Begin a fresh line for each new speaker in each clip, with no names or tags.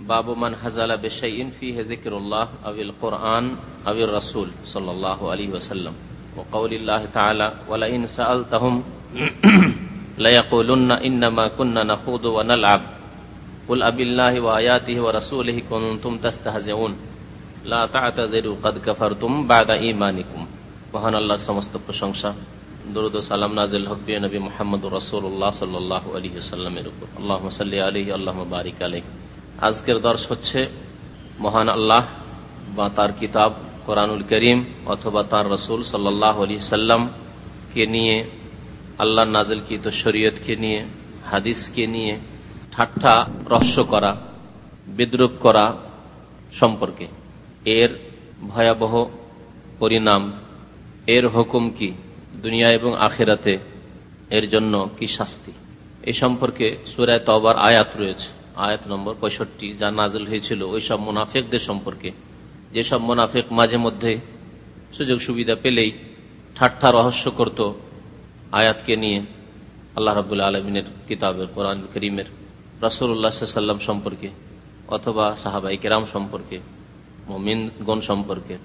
باب من حزل بشيء فيه ذكر الله أو القرآن أو الرسول صلى الله عليه وسلم وقول الله تعالى ولئن سألتهم ليقولن إنما كنا نخوض ونلعب قل أبي الله وآياته ورسوله كنتم تستهزئون لا تعتذروا قد كفرتم بعد إيمانكم মহান আল্লাহর সমস্ত প্রশংসা দরুদ সালাম নাজিল হক বিয়ে নবী মোহাম্মদ রসুল্লাহ সাল্লাহ আলী সাল্লামের উপর আল্লাহ সাল্লি আলী আল্লাহ বারিক আলী আজকের দর্শ হচ্ছে মহান আল্লাহ বা তার কিতাব কোরআনুল করিম অথবা তার রসুল সাল্লাহ আলী সাল্লামকে নিয়ে আল্লাহ নাজিলকৃত শরীয়তকে নিয়ে, হাদিসকে নিয়ে ঠাট্টা, রহস্য করা, বিদ্রুপ করা সম্পর্কে। এর ভয়াবহ পরিণাম, এর হুকুম কি দুনিয়া এবং আখেরাতে? এর জন্য কি শাস্তি? এই সম্পর্কে সুরায় তবার আয়াত রয়েছে। আয়াত নম্বর পঁয়ষট্টি, যা নাজল হয়েছিল ওই সব মুনাফেকদের সম্পর্কে। যেসব মুনাফেক মাঝে মধ্যে সুযোগ সুবিধা পেলেই ঠাট্টা রহস্য করত আয়াতকে নিয়ে আল্লাহ রবুল্লা আলমিনের কিতাবের, কোরআন করিমের রাসুল্লাহ সাল্লাম সম্পর্কে অথবা সাহাবাই কেরাম সম্পর্কে, মমিনগণ সম্পর্কে,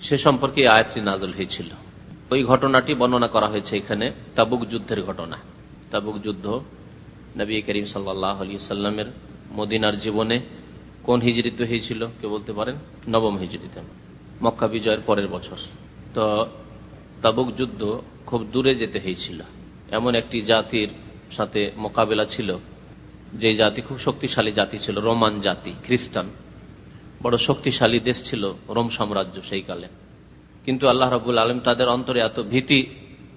সে সম্পর্কে আয়াতটি নাজল হয়েছিল। ওই ঘটনাটি বর্ণনা করা হয়েছে এখানে তাবুক যুদ্ধের ঘটনা। তাবুক যুদ্ধ নবী করিম সাল্লাহ আলী সাল্লামের মদিনার জীবনে কোন হিজড়িতে হয়েছিল কে বলতে পারেন? নবম হিজড়িতে মক্কা বিজয়ের পরের বছর। তো তাবুক যুদ্ধ খুব দূরে যেতে হয়েছিল। এমন একটি জাতির সাথে মোকাবেলা ছিল, যে জাতি খুব শক্তিশালী জাতি ছিল, রোমান জাতি, খ্রিস্টান। বড় শক্তিশালী দেশ ছিল রোম সাম্রাজ্য সেই কালে। কিন্তু আল্লাহ রাবুল আলম তাদের অন্তরে এত ভীতি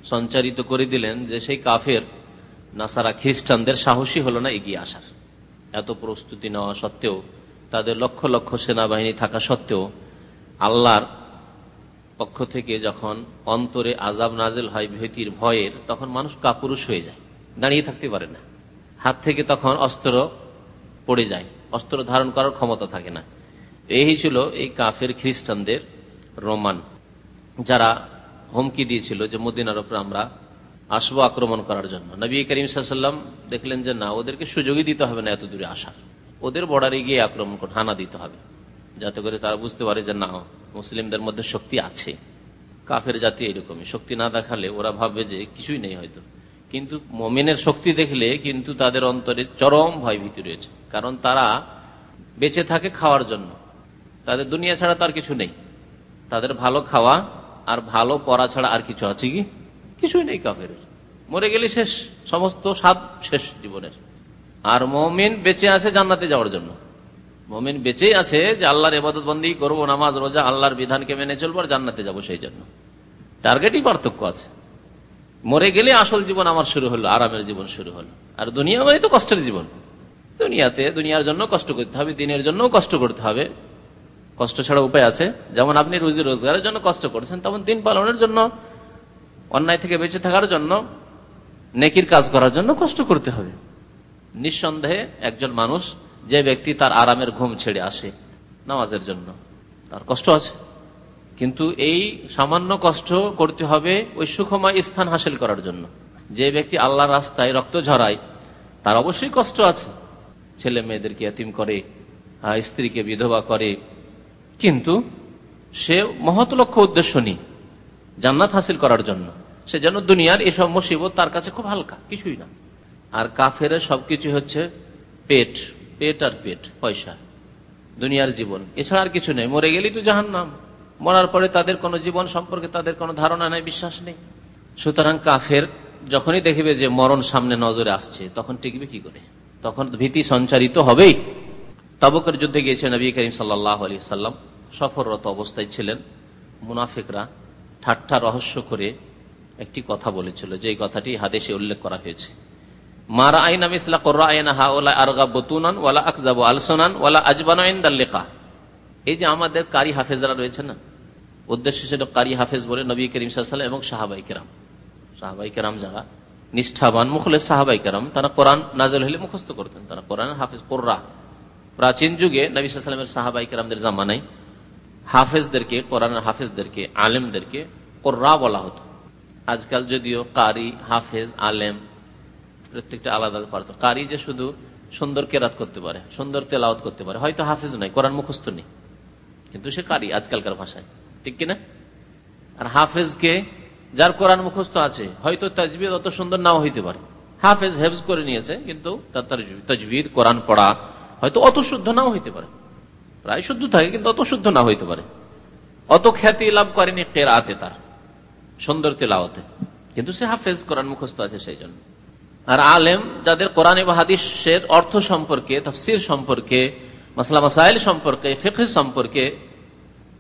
সঞ্চারিত করে দিলেন যে সেই কাফের নাসারা খ্রিস্টানদের সাহসী হল না এগিয়ে আসার। এত প্রস্তুতি নেওয়া সত্ত্বেও, তাদের লক্ষ লক্ষ সেনাবাহিনী থাকা সত্ত্বেও, আল্লাহর পক্ষ থেকে যখন অন্তরে আজাব নাজেল হয় ভীতির ভয়ের, তখন মানুষ কাপুরুষ হয়ে যায়, দাঁড়িয়ে থাকতে পারে না। হাত থেকে তখন অস্ত্র পড়ে যায়, অস্ত্র ধারণ করার ক্ষমতা থাকে না। এই ছিল এই কাফের খ্রিস্টানদের রোমান, যারা হুমকি দিয়েছিল যে মদিনার ওপর আমরা আসব আক্রমণ করার জন্য। নবী করিম সাল্লাম দেখলেন যে না, ওদেরকে সুযোগই দিতে হবে না, এত দূরে আসার। ওদের বর্ডারে গিয়ে আক্রমণ করে হানা দিতে হবে। যাতে করে তারা বুঝতে পারে যে না, মুসলিমদের মধ্যে শক্তি আছে। কাফের জাতি এরকমই। শক্তি না দেখালে ওরা ভাববে যে কিছুই নেই হয়তো। কিন্তু মমিনের শক্তি দেখলে কিন্তু তাদের অন্তরে চরম ভয়ভীতি রয়েছে। কারণ তারা বেঁচে থাকে খাওয়ার জন্য। তাদের দুনিয়া ছাড়া তার কিছু নেই। তাদের ভালো খাওয়া আর ভালো পড়া ছাড়া আর কিছু আছে কি? কিছুই নেই কাফের। মরে গেলে শেষ, সমস্ত স্বাদ শেষ জীবনের। আর মমিন বেঁচে আছে জান্নাতে যাওয়ার জন্য। মমিন বেঁচেই আছে যে আল্লাহর এবাদত বন্দী করব, নামাজ, রোজা, আল্লাহর বিধানকে মেনে চলবো আর জান্নাতে যাব সেই জন্য। টার্গেটই পার্থক্য আছে। মরে গেলে আসল জীবন আমার শুরু হলো, আরামের জীবন শুরু হলো। আর দুনিয়া মানে তো কষ্টের জীবন। দুনিয়াতে দুনিয়ার জন্য কষ্ট করতে হবে, দিনের জন্য কষ্ট করতে হবে। কষ্ট ছাড়া উপায় আছে। যেমন আপনি রুজি রোজগারের জন্য কষ্ট করছেন, তেমন দিন পালনের জন্য অন্যায় থেকে বেঁচে থাকার জন্য, নেকির কাজ করার জন্য কষ্ট করতে হবে। নিঃসন্দেহে একজন মানুষ যে ব্যক্তি তার আরামের ঘুম ছেড়ে আসে নামাজের জন্য, তার কষ্ট আছে। কিন্তু এই সামান্য কষ্ট করতে হবে ওই সুখময় স্থান হাসিল করার জন্য। যে ব্যক্তি আল্লাহ রাস্তায় রক্ত ঝরায়, তার অবশ্যই কষ্ট আছে। ছেলে মেয়েদেরকে এতিম করে স্ত্রীকে বিধবা করে, কিন্তু সে মহৎ লক্ষ্য উদ্দেশ্য নেই জান্নাত হাসিল করার জন্য। সে যেন দুনিয়ার এসব মুসিবত তার কাছে খুব হালকা, কিছুই না। আর কাফের সবকিছু হচ্ছে পেট পেট আর পেট, পয়সা। দুনিয়ার জীবন। এছাড়া আর কিছু নেই। মরে গেলেই তো জাহান নাম মরার পরে তাদের কোনো জীবন সম্পর্কে তাদের কোনো ধারণা নেই, বিশ্বাস নেই। সুতরাং কাফের যখনই দেখবে যে মরণ সামনে নজরে আসছে, তখন টিকবে কি করে? তখন ভীতি সঞ্চারিত হবেই। তবকের যুদ্ধে গিয়েছে নবী করিম সাল্লাহ আলী সাল্লাম। সফররত অবস্থায় ছিলেন মুনাফিকরা। ঠাট্টা রহস্য করে একটি কথা বলেছিল যে কথাটি হাদেশে উল্লেখ করা হয়েছে। মারা আইনা কর্রা আইনা হা ওলা আরগা আজবানা এই যে আমাদের কারি হাফেজরা রয়েছে না, উদ্দেশ্য ছিল কারি হাফেজ বলে নবী করিম সাল্লাম এবং সাহাবাই কেরাম। সাহাবাই কেরাম যারা নিষ্ঠাবান মুখলের সাহাবাই কেরাম, তারা কোরআন নাজল হলে মুখস্থ করতেন। তারা কোরআন হাফেজ পোর্রা প্রাচীন যুগে নবী সাল্লামের সাহাবাই কেরামদের জামানায় হাফেজদেরকে, কোরআনের হাফেজদেরকে, আলেমদেরকে কোর্রা বলা হতো। আজকাল যদিও কারি, হাফেজ, আলেম, প্রত্যেকটা আলাদা পারত কারি যে শুধু সুন্দর কেরাত করতে পারে, সুন্দর তেলাওত করতে পারে, হয়তো হাফেজ নাই, কোরআন মুখস্থ নেই। কিন্তু সে কারি আজকালকার ভাষায়, ঠিক কিনা? আর হাফেজকে যার কোরআন মুখস্থ আছে, হয়তো তাজবিদ অত সুন্দর নাও হইতে পারে। হাফেজ হেফজ করে নিয়েছে, কিন্তু তার তাজবিদ কোরআন পড়া হয়তো অত শুদ্ধ নাও হইতে পারে। প্রায় শুদ্ধ থাকে, কিন্তু অত শুদ্ধ না হইতে পারে। অত খ্যাতি লাভ করেনি কেরাতে তার, সুন্দর তেলাওতে কিন্তু সে হাফেজ, কোরআন মুখস্থ আছে সেই জন্য। আর আলেম যাদের কোরআন এবং হাদিসের অর্থ সম্পর্কে, তফসির সম্পর্কে, মাসলা মাসাইল সম্পর্কে ফেক সম্পর্কে,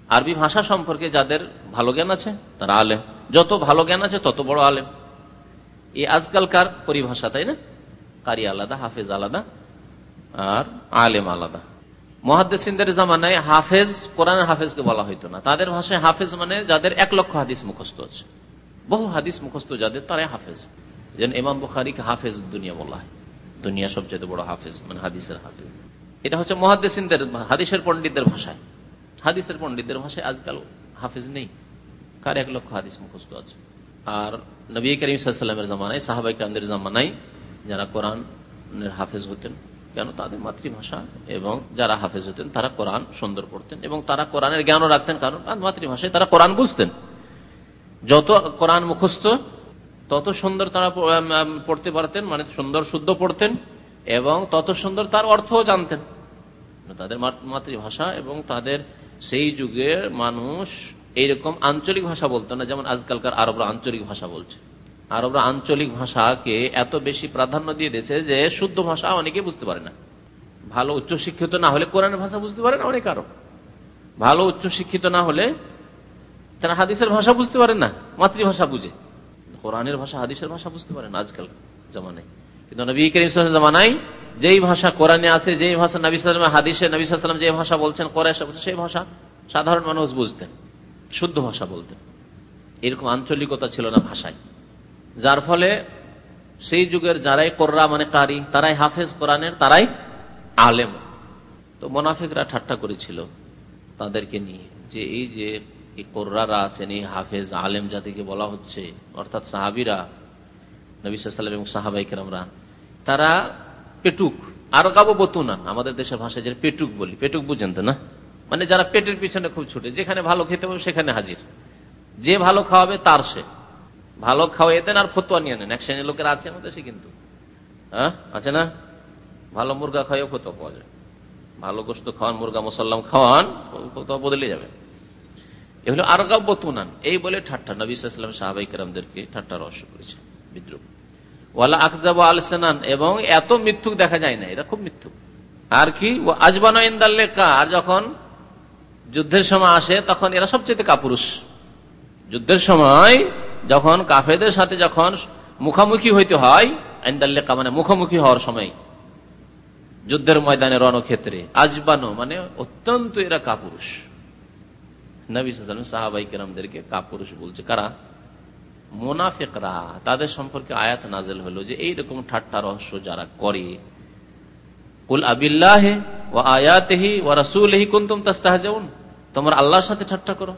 আরবি ভাষা সম্পর্কে যাদের ভালো জ্ঞান আছে, তারা আলেম। যত ভালো জ্ঞান আছে, তত বড় আলেম। এই আজকালকার পরিভাষা, তাই না? কারি আলাদা, হাফেজ আলাদা, আর আলেম আলাদা। মহাদ্দেসিনদের জামানায় হাফেজ কোরআন হাফেজকে বলা হইতো না। তাদের ভাষায় হাফেজ মানে যাদের এক লক্ষ হাদিস মুখস্থ আছে। বহু হাদিস মুখস্থ যাদের, তারাই হাফেজ। যেন ইমাম বুখারিকে হাফেজ দুনিয়া বলা হয়। দুনিয়া সবচেয়ে বড় হাফেজ মানে হাদিসের হাফেজ। এটা হচ্ছে মহাদ্দেসিনদের, হাদিসের পণ্ডিতদের ভাষায়। হাদিসের পণ্ডিতদের ভাষায় আজকাল হাফেজ নেই। কার এক লক্ষ হাদিস মুখস্থ আছে? আর নবী করিম জামানায় সাহাবাইকামদের জামানায় যারা কোরআনের হাফেজ হতেন কেন তাদের মাতৃভাষা? এবং যারা হাফেজ হতেন, তারা কোরআন সুন্দর পড়তেন। এবং তারা কোরআনের জ্ঞানও রাখতেন, কারণ মাতৃভাষায় তারা কোরআন বুঝতেন। যত কোরআন মুখস্থ, তত সুন্দর তারা পড়তে পারতেন মানে সুন্দর শুদ্ধ পড়তেন, এবং তত সুন্দর তার অর্থও জানতেন। তাদের মাতৃভাষা এবং তাদের সেই যুগের মানুষ এইরকম আঞ্চলিক ভাষা বলতো না, যেমন আজকালকার আরবরা আঞ্চলিক ভাষা বলছে। আরবরা আঞ্চলিক ভাষাকে এত বেশি প্রাধান্য দিয়ে দিয়েছে যে শুদ্ধ ভাষা অনেকে বুঝতে পারে না। ভালো উচ্চশিক্ষিত না হলে কোরআনের ভাষা বুঝতে পারে না অনেক আরও। ভালো উচ্চশিক্ষিত না হলে তারা হাদিসের ভাষা বুঝতে পারে না, মাতৃভাষা বুঝে। কোরআনের ভাষা হাদিসের ভাষা বুঝতে পারে না আজকাল জামানায়। কিন্তু নবী যেই ভাষা কোরআনে আছে, যেই ভাষা নবী সালাম হাদিসে নবী সাল্লাম যে ভাষা বলছেন কোরআন সেই ভাষা সাধারণ মানুষ বুঝতেন, শুদ্ধ ভাষা বলতেন। এরকম আঞ্চলিকতা ছিল না ভাষায়। যার ফলে সেই যুগের যারাই কোর্রা মানে কারি, তারাই হাফেজ কোরআনের, তারাই আলেম। তো মোনাফিকরা ঠাট্টা করেছিল তাদেরকে নিয়ে যে এই যে কোর্রারা আছেন, এই হাফেজ আলেম জাতিকে বলা হচ্ছে, অর্থাৎ সাহাবিরা, নবী সাল্লাম এবং সাহাবাইকেরামরা, তারা পেটুক, আর গাবো বতুনান আমাদের দেশের ভাষায় যে পেটুক বলি, পেটুক বুঝেন তো না? মানে যারা পেটের পিছনে খুব ছুটে, যেখানে ভালো খেতে পাবে সেখানে হাজির। যে ভালো খাওয়াবে তার সে। ভালো খাওয়াই দেন আর ফতুয়া নিয়ে নেন। এক শ্রেণির লোকের আছে আমাদের সে কিন্তু। হ্যাঁ? আছে না? ভালো মুরগা খাওয়াও ফতুয়া পাওয়া যায়। ভালো গোস্ত খাওয়ান, মুরগা মুসাল্লাম খাওয়ান, ফতুয়া বদলে যাবে। এগুলো আরগাব বতুনান এই বলে ঠাট্টা। নবী সাল্লাম সাহাবাই কেরামদেরকে ঠাট্টা রহস্য করেছে বিদ্রুপ। ওয়ালা আকজাব আল সেনান এবং এত মৃত্যুক দেখা যায় না। এরা খুব মৃত্যুক। আর কি? ও আজবান আর যখন যুদ্ধের সময় আসে, তখন এরা সবচেয়ে কাপুরুষ। যুদ্ধের সময় যখন কাফেদের সাথে যখন মুখামুখি হইতে হয় মানে মুখোমুখি হওয়ার সময়, যুদ্ধের ময়দানে রণক্ষেত্রে, আজবানো মানে অত্যন্ত এরা কাপুরুষ। নবী সাহাবাই কেরামদেরকে কাপুরুষ বলছে। কারা? মোনাফেকরা। তাদের সম্পর্কে আয়াত নাজেল হলো যে, এইরকম ঠাট্টা রহস্য যারা করে, কুল আবিল্লাহে ও আয়াতেহি ও রাসুলহি তোমরা আল্লাহর সাথে ঠাট্টা করো।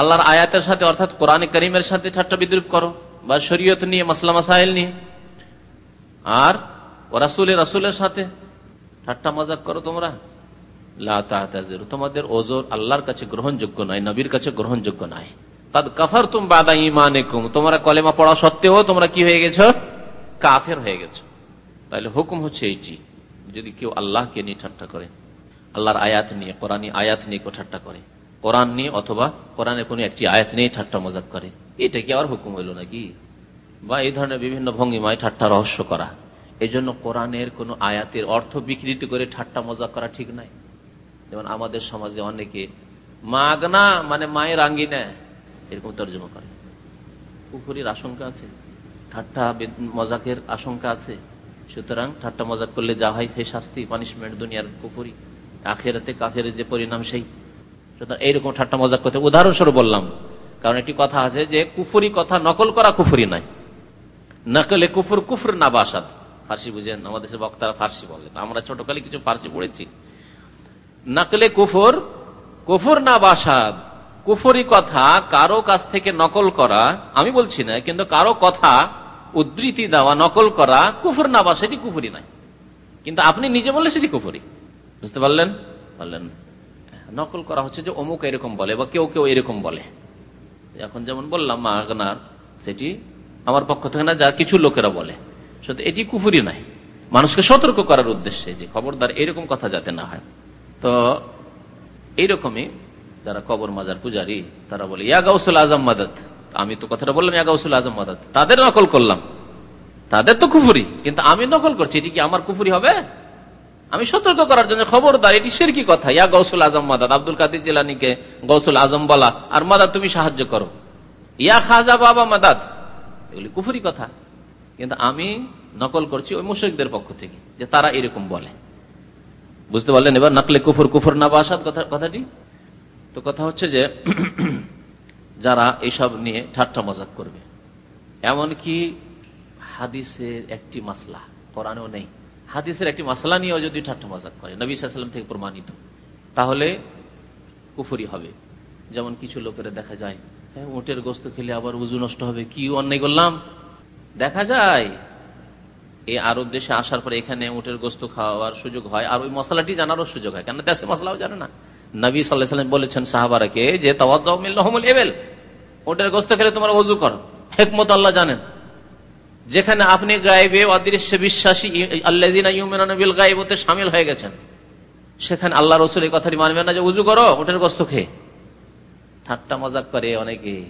আল্লাহর আয়াতের সাথে, অর্থাৎ কোরআন করিমের সাথে ঠাট্টা বিদ্রুপ করো বা শরীয়ত নিয়ে, মাসলা, মাসাইল নিয়ে। আর রাসুলের রাসুলের সাথে ঠাট্টা, মজাক করো তোমরা। তোমাদের ওজোর আল্লাহর কাছে গ্রহণযোগ্য নয়, নবীর কাছে গ্রহণযোগ্য নয়। তাদ কাফার তুম বাদা ইমান তোমরা কলেমা পড়া সত্ত্বেও তোমরা কি হয়ে গেছ? কাফের হয়ে গেছ। তাহলে হুকুম হচ্ছে এইটি, যদি কেউ আল্লাহকে নিয়ে ঠাট্টা করে, আল্লাহর আয়াত নিয়ে, কোরআনী আয়াত নিয়ে কেউ ঠাট্টা করে। কোরআন নিয়ে অথবা কোরআনের কোন একটি আয়াত নিয়ে ঠাট্টা মজাক করে। এটা কি আবার হুকুম হইল নাকি? বা এই ধরনের বিভিন্ন ভঙ্গিমায় ঠাট্টা রহস্য করা। এই জন্য কোরআনের কোন আয়াতের অর্থ বিকৃত করে ঠাট্টা মজাক করা ঠিক নাই। যেমন আমাদের সমাজে অনেকে মাগনা মানে মায়ের আঙ্গিনা। এরকম তর্জমা করে। পুকুরির আশঙ্কা আছে? ঠাট্টা মজাকের আশঙ্কা আছে? সুতরাং ঠাট্টা মজাক করলে যা হয় সেই শাস্তি পানিশমেন্ট দুনিয়ার কুপুরি আখেরাতে কাফের যে পরিণাম সেই। সুতরাং এইরকম ঠাট্টা মজাক করতে। উদাহরণস্বরূপ বললাম, কারণ একটি কথা আছে যে কুফুরি কথা নকল করা কুফুরি নয়। নকলে কুফুর কুফুর না বাসাদ ফার্সি বুঝেন, আমাদের দেশের বক্তারা ফার্সি বলেন আমরা ছোটকালে কিছু ফার্সি পড়েছি। নকলে কুফর, কুফুর না বাসাদ কুফুরি কথা কারও কাছ থেকে নকল করা, আমি বলছি না, কিন্তু কারও কথা উদ্ধৃতি দেওয়া, নকল করা, কুফুর না বাসা সেটি কুফুরি নাই কিন্তু আপনি নিজে বললে সেটি কুফুরি। বুঝতে পারলেন? পারলেন নকল করা হচ্ছে যে অমুক এরকম বলে বা কেউ কেউ এরকম বলে। এখন যেমন বললাম, মা আগনার সেটি আমার পক্ষ থেকে না, যা কিছু লোকেরা বলে। সত্যি এটি কুফুরি নাই মানুষকে সতর্ক করার উদ্দেশ্যে যে খবরদার এরকম কথা যাতে না হয়। তো এইরকমই যারা কবর মাজার পূজারী, তারা বলে, ইয়া গাউসুল আজম মাদাত আমি তো কথাটা বললাম, ইয়া গাউসুল আজম মাদাত তাদের নকল করলাম। তাদের তো কুফুরি, কিন্তু আমি নকল করছি, এটি কি আমার কুফুরি হবে? আমি সতর্ক করার জন্য খবরদার, এটি সের কি কথা। ইয়া গৌসুল আজম মাদাদ আব্দুল কাদির জিলানিকে গৌসুল আজম বলা। আর মাদাদ তুমি সাহায্য করো। ইয়া খাজা বাবা মাদাদ এগুলি কুফুরি কথা। কিন্তু আমি নকল করছি ওই মুশ্রিকদের পক্ষ থেকে, যে তারা এরকম বলে। বুঝতে পারলেন এবার? নকলে কুফুর কুফুর না বাসাদ কথাটি? তো কথা হচ্ছে যে, যারা এইসব নিয়ে ঠাট্টা মজাক করবে। এমনকি হাদিসের একটি মাসলা, কোরআনেও নেই। হাদিসের একটি মাসলা নিয়েও যদি ঠাট্টা মজাক করে, নবী সাল্লাম থেকে প্রমাণিত, তাহলে কুফুরি হবে। যেমন কিছু লোকের দেখা যায় হ্যাঁ উটের গোস্ত খেলে আবার উজু নষ্ট হবে, কি অন্যায় করলাম? দেখা যায়, এই আরব দেশে আসার পরে এখানে উটের গোস্ত খাওয়ার সুযোগ হয়, আর ওই মশলাটি জানারও সুযোগ হয় কেন দেশে মশলাও জানে না। নবী সাল্লাহ সাল্লাম বলেছেন সাহাবারাকে যে তাওয়াদ্দামিল এবেল উটের গোস্ত খেলে তোমার অজু করো। হেকমত আল্লাহ জানেন। যেখানে আপনি গায়েবে অদৃশ্য বিশ্বাসী আল্লাহিল গায়েবতে সামিল হয়ে গেছেন, সেখানে আল্লাহ রসুল এই কথাটি মানবেন না যে, উজু করো, উটের গোস্ত খেয়ে। ঠাট্টা মজাক করে অনেকে,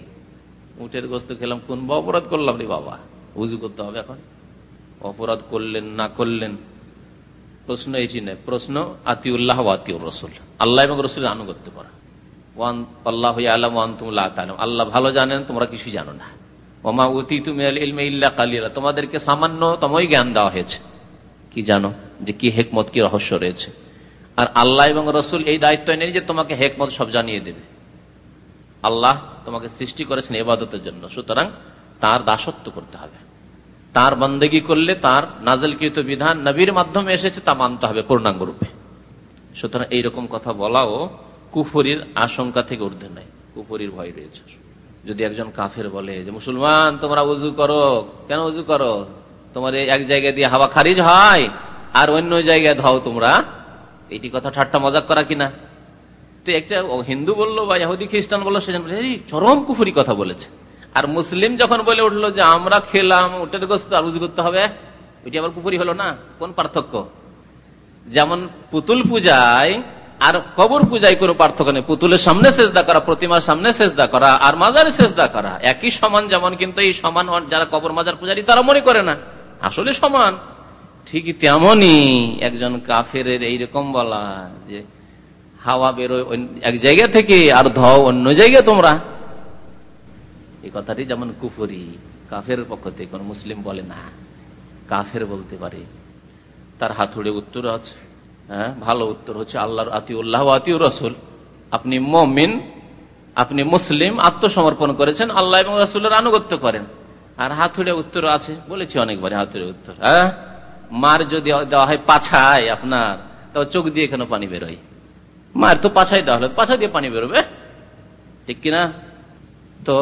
উটের গোস্ত খেলাম, কোন বা অপরাধ করলাম রে বাবা? উজু করতে হবে এখন। অপরাধ করলেন, না করলেন? প্রশ্ন এটি নয়, প্রশ্ন আতিউল্লাহ আতিউর রসুল। আল্লাহ এবং রসুলের আনুগত্য করা। ওয়ান, আল্লাহ আলম ওয়ান তুমুল্লাহ আল্লাহ ভালো জানেন, তোমরা কিছুই জানো না। ওমা উতি তুমি তোমাদেরকে সামান্যতমই জ্ঞান দেওয়া হয়েছে। কি জানো? যে কি হেকমত, কি রহস্য রয়েছে। আর আল্লাহ এবং রসুল এই দায়িত্ব নেই যে তোমাকে হেকমত সব জানিয়ে দেবে। আল্লাহ তোমাকে সৃষ্টি করেছেন এবাদতের জন্য। সুতরাং তার দাসত্ব করতে হবে। তার বন্দেগি করলে তার নাজলকৃত বিধান নবীর মাধ্যমে এসেছে, তা মানতে হবে পূর্ণাঙ্গ রূপে। সুতরাং এইরকম কথা বলাও কুফরির আশঙ্কা থেকে ঊর্ধ্বে নাই। কুফরির ভয় রয়েছে। যদি একজন কাফের বলে যে, মুসলমান, তোমরা উজু করো। কেন উজু করো? তোমার এক জায়গায় দিয়ে হাওয়া খারিজ হয়, আর অন্য জায়গায় ধাও তোমরা। এটি কথা ঠাট্টা মজাক করা কিনা তো একটা হিন্দু বলল বা ইহুদি খ্রিস্টান বলল সেজন চরম কুফুরি কথা বলেছে। আর মুসলিম যখন বলে উঠল যে, আমরা খেলাম, উটের গোস্ত আর উজু করতে হবে ওইটি আবার কুফুরি হলো না। কোন পার্থক্য? যেমন পুতুল পূজায় আর কবর পূজায় কোনো পার্থক্য নেই। পুতুলের সামনে সেজদা করা, প্রতিমার সামনে সেজদা করা, আর মাজারে সেজদা করা। একই সমান যেমন, কিন্তু এই সমান যারা কবর মাজার পূজারী, তারা মনে করে না। আসলে সমান। ঠিকই তেমনই একজন কাফের এইরকম বলা যে, হাওয়া বেরোয় এক জায়গা থেকে আর ধও অন্য জায়গায় তোমরা। এই কথাটি যেমন কুপুরি কাফের পক্ষ থেকে কোন মুসলিম বলে না। কাফের বলতে পারে। তার হাতুড়ে উত্তর আছে। হ্যাঁ ভালো উত্তর হচ্ছে আল্লাহর আতিউল্লাহ আতিউর রসুল। আপনি মমিন, আপনি মুসলিম, আত্মসমর্পণ করেছেন, আল্লাহ এবং রসুলের আনুগত্য করেন। আর হাতুড়ে উত্তর আছে, বলেছি অনেকবার হাতুড়ে উত্তর হ্যাঁ? মার যদি দেওয়া হয় পাছায় আপনার তাও চোখ দিয়ে কেন পানি বেরোয়? মার তো পাছাই দেওয়া হলো, পাছা দিয়ে পানি বেরোবে? ঠিক কিনা? তো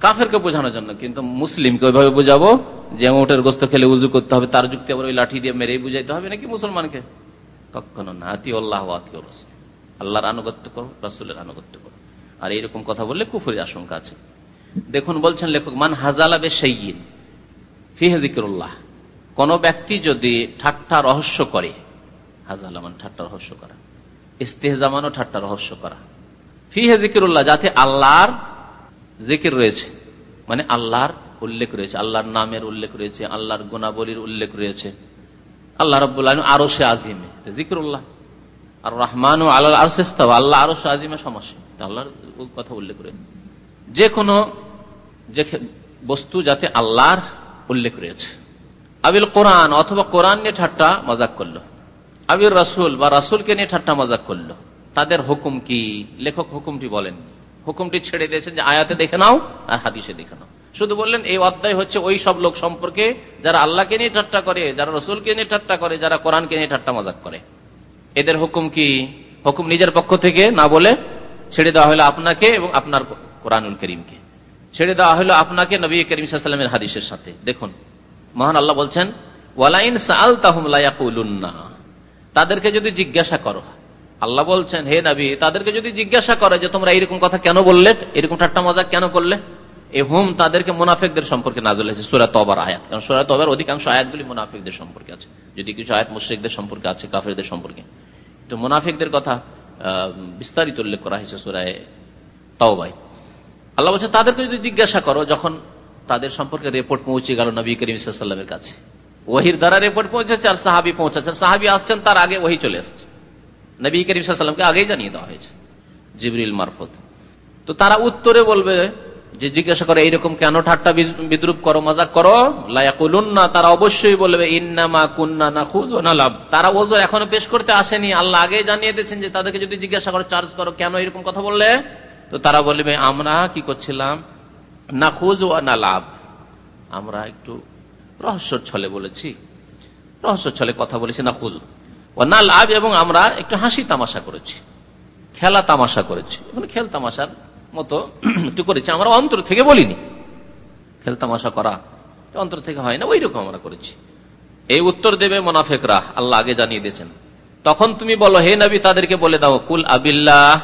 কাফেরকে বোঝানোর জন্য, কিন্তু মুসলিমকে ওইভাবে বোঝাবো যে ওটের গোস্ত খেলে উজু করতে হবে, তার যুক্তি আবার ওই লাঠি দিয়ে মেরেই বুঝাইতে হবে, নাকি মুসলমানকে? কখনো না আতি আল্লাহ আতি রসুল। আল্লাহর আনুগত্য করো, রসুলের আনুগত্য করো। আর এইরকম কথা বললে কুফুরের আশঙ্কা আছে। দেখুন, বলছেন লেখক, মান হাজালাবে সেইন ফিহেজিকুল্লাহ কোন ব্যক্তি যদি ঠাট্টা রহস্য করে হাজালামান ঠাট্টা রহস্য করা ইস্তেহজামানও ঠাট্টা রহস্য করা। ফিহে জিকিরুল্লাহ যাতে আল্লাহর জিকির রয়েছে মানে আল্লাহর উল্লেখ রয়েছে, আল্লাহর নামের উল্লেখ রয়েছে, আল্লাহর গুণাবলীর উল্লেখ রয়েছে। আল্লাহ রব্বুল্লাহ আরও সে আজিমে। জিকিরুল্লাহ আর রহমান আল্লাহ আর শেষ আল্লাহ আরও সে আজিমে সমস্যা। আল্লাহর কথা উল্লেখ রয়েছে যে কোনো যে বস্তু যাতে আল্লাহর উল্লেখ রয়েছে। আবিল কোরআন অথবা কোরআন নিয়ে ঠাট্টা মজাক করল। আবির রাসুল বা রাসুলকে নিয়ে ঠাট্টা মজাক করল। তাদের হুকুম কি? লেখক হুকুমটি বলেন হুকুমটি ছেড়ে দিয়েছেন যে আয়াতে দেখে নাও আর হাদিসে দেখে নাও। শুধু বললেন, এই অধ্যায় হচ্ছে ওই সব লোক সম্পর্কে যারা আল্লাহকে নিয়ে ঠাট্টা করে, যারা রসুলকে নিয়ে ঠাট্টা করে, যারা কোরআনকে নিয়ে ঠাট্টা মজাক করে। এদের হুকুম কি? হুকুম নিজের পক্ষ থেকে না বলে ছেড়ে দেওয়া হলো আপনাকে এবং আপনার কোরআনুল করিমকে। ছেড়ে দেওয়া হলো আপনাকে নবী করিম সাল্লামের হাদিসের সাথে। দেখুন, মহান আল্লাহ বলছেন, ওয়ালাইন সাল তাহুম তাদেরকে যদি জিজ্ঞাসা করো, আল্লাহ বলছেন, হে নবী, তাদেরকে যদি জিজ্ঞাসা করে যে তোমরা এরকম কথা কেন বললে? এরকম ঠাট্টা মজা কেন করলে? এ হুম তাদেরকে মুনাফেকদের সম্পর্কে নাজল হয়েছে সুরা তবার আয়াত। কারণ সুরা তবার অধিকাংশ আয়াতগুলি মুনাফিকদের সম্পর্কে আছে। যদি কিছু আয়াত মুশ্রিকদের সম্পর্কে আছে, কাফেরদের সম্পর্কে। তো মুনাফিকদের কথা বিস্তারিত উল্লেখ করা হয়েছে সুরায় তওবাই আল্লাহ বলছে, তাদেরকে যদি জিজ্ঞাসা করো, যখন তাদের সম্পর্কে রিপোর্ট পৌঁছে গেল নবী করিম সাল্লামের কাছে। ওহির দ্বারা রিপোর্ট পৌঁছেছে আর সাহাবি পৌঁছাচ্ছে সাহাবি আসছেন, তার আগে ওহি চলে আসছে নবী করিম সাল্লামকে আগেই জানিয়ে দেওয়া হয়েছে, জিবরিল মারফত। তো তারা উত্তরে বলবে যে জিজ্ঞাসা করে, এইরকম কেন ঠাট্টা বিদ্রুপ করো, মজাক করো? লায়াকুলুন না তারা অবশ্যই বলবে, ইন্নামা কুন্না না খুঁজ না লাভ তারা ওজোর এখনও পেশ করতে আসেনি। আল্লাহ আগে জানিয়ে দিয়েছেন যে, তাদেরকে যদি জিজ্ঞাসা করো, চার্জ করো, কেন এরকম কথা বললে? তো তারা বলবে, আমরা কি করছিলাম? না খুঁজ না লাভ আমরা একটু রহস্যর ছলে বলেছি। রহস্য ছলে কথা বলেছি না খুঁজ ও না লাভ এবং আমরা একটু হাসি তামাশা করেছি। খেলা তামাশা করেছি। এখন খেল তামাশার মতো একটু করেছি। আমরা অন্তর থেকে বলিনি। খেল তামাশা করা অন্তর থেকে হয় না, ওই রকম আমরা করেছি। এই উত্তর দেবে মোনাফেকরা, আল্লাহ আগে জানিয়ে দিয়েছেন। তখন তুমি বলো, হে নবী, তাদেরকে বলে দাও, কুল আবিল্লাহ,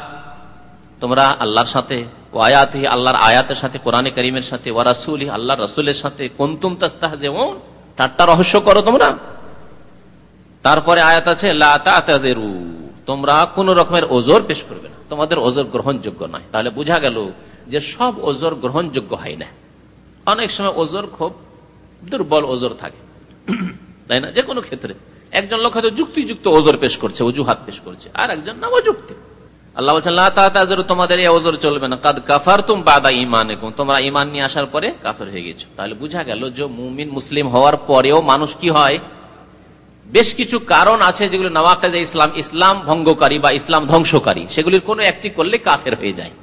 তোমরা আল্লাহর সাথে, ও আয়াতি, আল্লাহর আয়াতের সাথে, কোরআনে করিমের সাথে ও রাসুল আল্লাহ রাসুলের সাথে, কন্তুম তাস্তাহ যেমন ঠাট্টা রহস্য করো তোমরা। তারপরে আয়াত আছে তোমরা কোন রকমের ওজোর পেশ করবে তোমাদের ওজোর গ্রহণযোগ্য নয়। তাহলে বোঝা গেল যে সব ওজোর গ্রহণযোগ্য হয় না। অনেক সময় ওজোর খুব দুর্বল ওজোর থাকে। তাই না? যে কোনো ক্ষেত্রে। একজন লোক হয়তো যুক্তিযুক্ত ওজোর পেশ করছে, অজুহাত পেশ করছে, আর একজন না যুক্তি আল্লাহ বলছেন তোমাদের এই ওজোর চলবে না। কাদ কাফার তুম বাদা ইমান তোমরা ইমান নিয়ে আসার পরে কাফের হয়ে গেছো। তাহলে বুঝা গেল যে মুমিন, মুসলিম হওয়ার পরেও মানুষ কি হয়? বেশ কিছু কারণ আছে যেগুলো নওয়াকাজ ইসলাম ইসলাম ভঙ্গকারী বা ইসলাম ধ্বংসকারী, সেগুলির কোনো একটি করলে কাফের হয়ে যায়।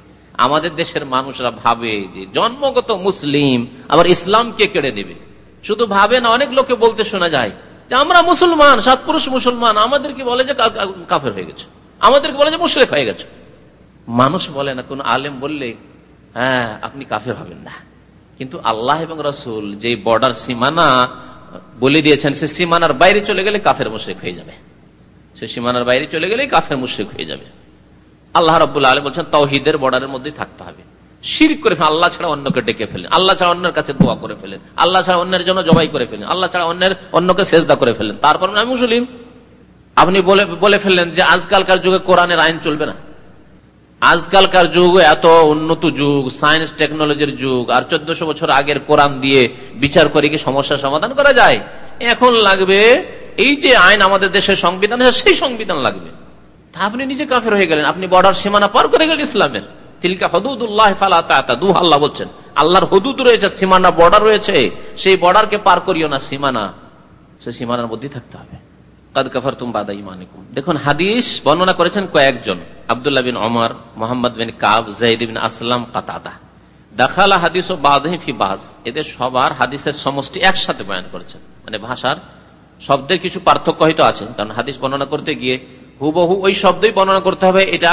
আমাদের দেশের মানুষরা ভাবে যে জন্মগত মুসলিম আবার ইসলামকে কেড়ে নেবে। শুধু ভাবে না, অনেক লোকে বলতে শোনা যায় যে আমরা মুসলমান, সাত পুরুষ মুসলমান, আমাদেরকে বলে যে কাফের হয়ে গেছে। আমাদেরকে বলে যে মুশরেক হয়ে গেছে। মানুষ বলে না, কোন আলেম বললে হ্যাঁ আপনি কাফের হবেন না। কিন্তু আল্লাহ এবং রসুল যে বর্ডার সীমানা বলে দিয়েছেন, সে সীমানার বাইরে চলে গেলে কাফের মুশ্রিক হয়ে যাবে। সে সীমানার বাইরে চলে গেলে কাফের মুশ্রিক হয়ে যাবে। আল্লাহ রবাহ আলম বলছেন তহিদের বর্ডারের মধ্যে থাকতে হবে। শির করে ফেলেন, আল্লাহ ছাড়া অন্যকে ডেকে ফেলেন, আল্লাহ ছাড়া অন্যের কাছে দোয়া করে ফেলেন, আল্লাহ ছাড়া অন্যের জন্য জবাই করে ফেলেন, আল্লাহ ছাড়া অন্যের, অন্যকে সেজদা করে ফেলেন। তারপর আমি মুসলিম। আপনি বলে ফেললেন যে, আজকালকার যুগে কোরআনের আইন চলবে না। আজকালকার যুগ এত উন্নত যুগ সায়েন্স টেকনোলজির যুগ, আর চোদ্দশো বছর আগের কোরআন দিয়ে বিচার করে কি সমস্যার সমাধান করা যায়? এখন লাগবে এই যে আইন আমাদের দেশের সংবিধান, সেই সংবিধান লাগবে। তা আপনি নিজে কাফের হয়ে গেলেন, আপনি বর্ডার সীমানা পার করে গেলেন ইসলামের। তিলকা হদুদুল্লাহ দু, আল্লাহ বলছেন, আল্লাহর হদুদ রয়েছে, সীমানা বর্ডার রয়েছে, সেই বর্ডারকে পার করিও না, সীমানা, সে সীমানার মধ্যে থাকতে হবে। দেখুন, হাদিস বর্ণনা করেছেন কয়েকজন। আবদুল্লাহ বিন অমর মোহাম্মদ বিন কাব বিন আসলাম, কাতাদা। হাদিস ও এদের সবার হাদিসের সমষ্টি একসাথে বয়ান করেছেন। মানে ভাষার শব্দের কিছু পার্থক্য হয়তো আছে, কারণ হাদিস বর্ণনা করতে গিয়ে হুবহু ওই শব্দই বর্ণনা করতে হবে, এটা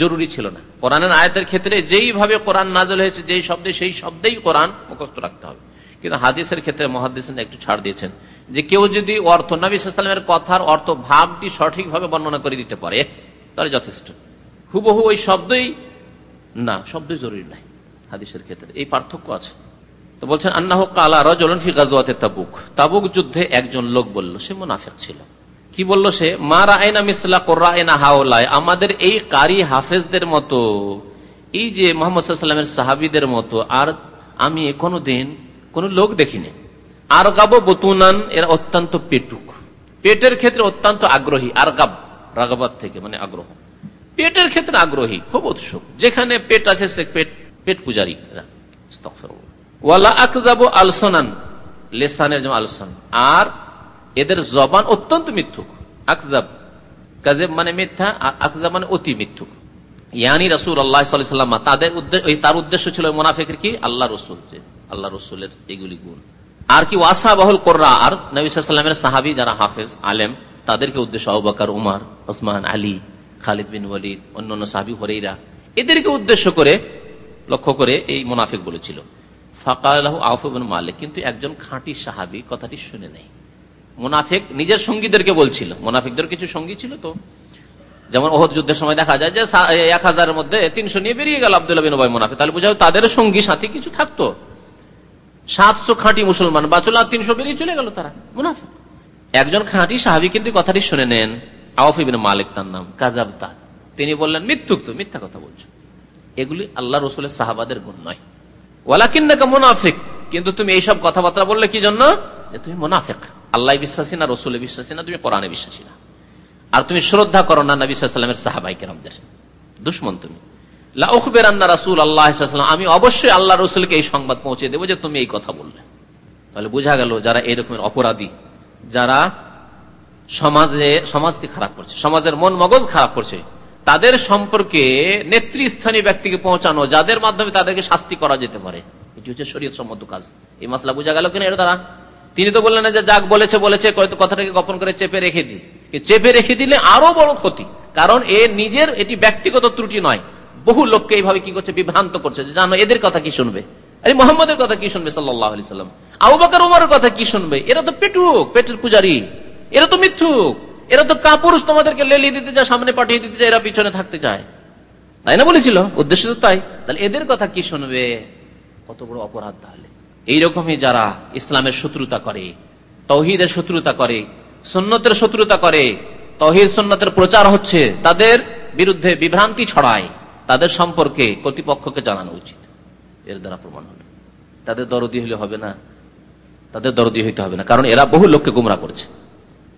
জরুরি ছিল না। কোরআনের আয়তের ক্ষেত্রে যেইভাবে কোরআন নাজল হয়েছে, যেই শব্দে সেই শব্দেই কোরআন মুখস্থ রাখতে হবে। কিন্তু হাদিসের ক্ষেত্রে মহাদিস একটু ছাড় দিয়েছেন যে কেউ যদি অর্থ, নবী সালামের কথার অর্থ ভাবটি সঠিকভাবে বর্ণনা করে দিতে পারে, তাহলে যথেষ্ট। হুবহু ওই শব্দই না, শব্দই জরুরি নাই হাদিসের ক্ষেত্রে। এই পার্থক্য আছে। তো বলছেন আন্না হোক কালা রজলন ফি গাজওয়াতে তাবুক। তাবুক যুদ্ধে একজন লোক বলল, সে মুনাফেক ছিল। কি বলল সে? মারা আইনা মিসলা কোর্রা আইনা হাওলায়, আমাদের এই কারি হাফেজদের মতো, এই যে মোহাম্মদ সাহাবিদের মতো, আর আমি কোনোদিন কোন লোক দেখিনি। আর গাবো বতুনান, এরা অত্যন্ত পেটুক। পেটের ক্ষেত্রে অত্যন্ত আগ্রহী আর গাব রাগাবাদ থেকে মানে আগ্রহ। পেটের ক্ষেত্রে আগ্রহী, খুব উৎসুক। যেখানে পেট আছে, সে পেট পেট পূজারী। ওয়ালা আকজাবো আলসনান, লেসানের যেমন আলসন। আর এদের জবান অত্যন্ত মিথ্যুক। আকজাব, কাজেব মানে মিথ্যা, আর আকজা মানে অতি মিথ্যুক। ইয়ানি রসুল আল্লাহ সাল্লাম তাদের তার উদ্দেশ্য ছিল মোনাফেকের কি? আল্লাহ রসুল যে আল্লাহ রসুলের এগুলি গুণ। আর কি ওয়াসা বহুল কোর্রা, আর নবীলামের সাহাবি যারা হাফেজ, আলেম, তাদেরকে উদ্দেশ্য আবাকার উমার, ওসমান, আলী, খালিদ বিন ওয়ালিদ, অন্যান্য সাহাবি, হরেইরা, এদেরকে উদ্দেশ্য করে, লক্ষ্য করে এই মোনাফিক বলেছিল। ফাঁকাহ আফবিন মালিক, কিন্তু একজন খাঁটি সাহাবি কথাটি শুনে নেই। মোনাফিক নিজের সঙ্গীদেরকে বলছিল। মোনাফিকদের কিছু সঙ্গী ছিল তো। যেমন ওহদ যুদ্ধের সময় দেখা যায় যে এক হাজারের মধ্যে তিনশো নিয়ে বেরিয়ে গেল আবদুল্লাহ বিন মোনাফিক। তাহলে বোঝা তাদের সঙ্গী, সাথী কিছু থাকতো। সাতশো খাঁটি মুসলমান বাঁচল আর তিনশো বেরিয়ে চলে গেল তারা, মুনাফিক। একজন খাঁটি সাহাবি কিন্তু কথাটি শুনে নেন আওয়াফিবিন মালিক তার নাম, কাজাব তিনি বললেন মৃত্যুক তো, মিথ্যা কথা বলছো। এগুলি আল্লাহ রসুলের সাহাবাদের গুণ নয়। ওয়ালাকিন মুনাফিক। কিন্তু তুমি এইসব কথাবার্তা বললে কি জন্য? তুমি মোনাফেক। আল্লাহ বিশ্বাসী না রসুলের বিশ্বাসী না, তুমি কোরআনে বিশ্বাসী না। আর তুমি শ্রদ্ধা করো না নবী সাল্লামের সাহাবাই কেরামদের। দুশ্মন তুমি। আমি অবশ্যই আল্লাহ রসুলকে এই সংবাদ পৌঁছে দেবো যে তুমি এই কথা বললে। তাহলে বোঝা গেল যারা এরকমের অপরাধী, যারা সমাজে, সমাজকে খারাপ করছে, সমাজের মন মগজ খারাপ করছে, তাদের সম্পর্কে নেতৃস্থানীয় ব্যক্তিকে পৌঁছানো, যাদের মাধ্যমে তাদেরকে শাস্তি করা যেতে পারে, এটি হচ্ছে শরীর সম্মত কাজ। এই মাসলা বোঝা গেল কিনা এটা তারা তিনি তো বললেন যে যাক বলেছে বলেছে কথাটাকে গোপন করে চেপে রেখে দিই। চেপে রেখে দিলে আরও বড় ক্ষতি। কারণ এ নিজের এটি ব্যক্তিগত ত্রুটি নয়। বহু লোককে এইভাবে কি করছে? বিভ্রান্ত করছে জানো, এদের কথা কি শুনবে? আরে মোহাম্মদের কথা কি শুনবে সাল্লাম? আবু বাকর উমারের কথা কি শুনবে? এরা তো পেটুক, পেটের পূজারি। এরা তো মিথ্যুক। এরা তো কাপুরুষ তোমাদেরকে লেলিয়ে দিতে চায়, সামনে পাঠিয়ে দিতে চায়, এরা পিছনে থাকতে চায়। তাই না বলেছিল? উদ্দেশ্য তো তাই। তাহলে এদের কথা কি শুনবে? কত বড় অপরাধ তাহলে। এইরকমই যারা ইসলামের শত্রুতা করে, তহিদের শত্রুতা করে সন্ন্যতের শত্রুতা করে, তহিদ সন্ন্যতের প্রচার হচ্ছে, তাদের বিরুদ্ধে বিভ্রান্তি ছড়ায়, তাদের সম্পর্কে কর্তৃপক্ষকে জানানো উচিত। এর দ্বারা প্রমাণ হল তাদের দরদি হলে হবে না, তাদের দরদি হইতে হবে না, কারণ এরা বহু লোককে গুমরা করছে,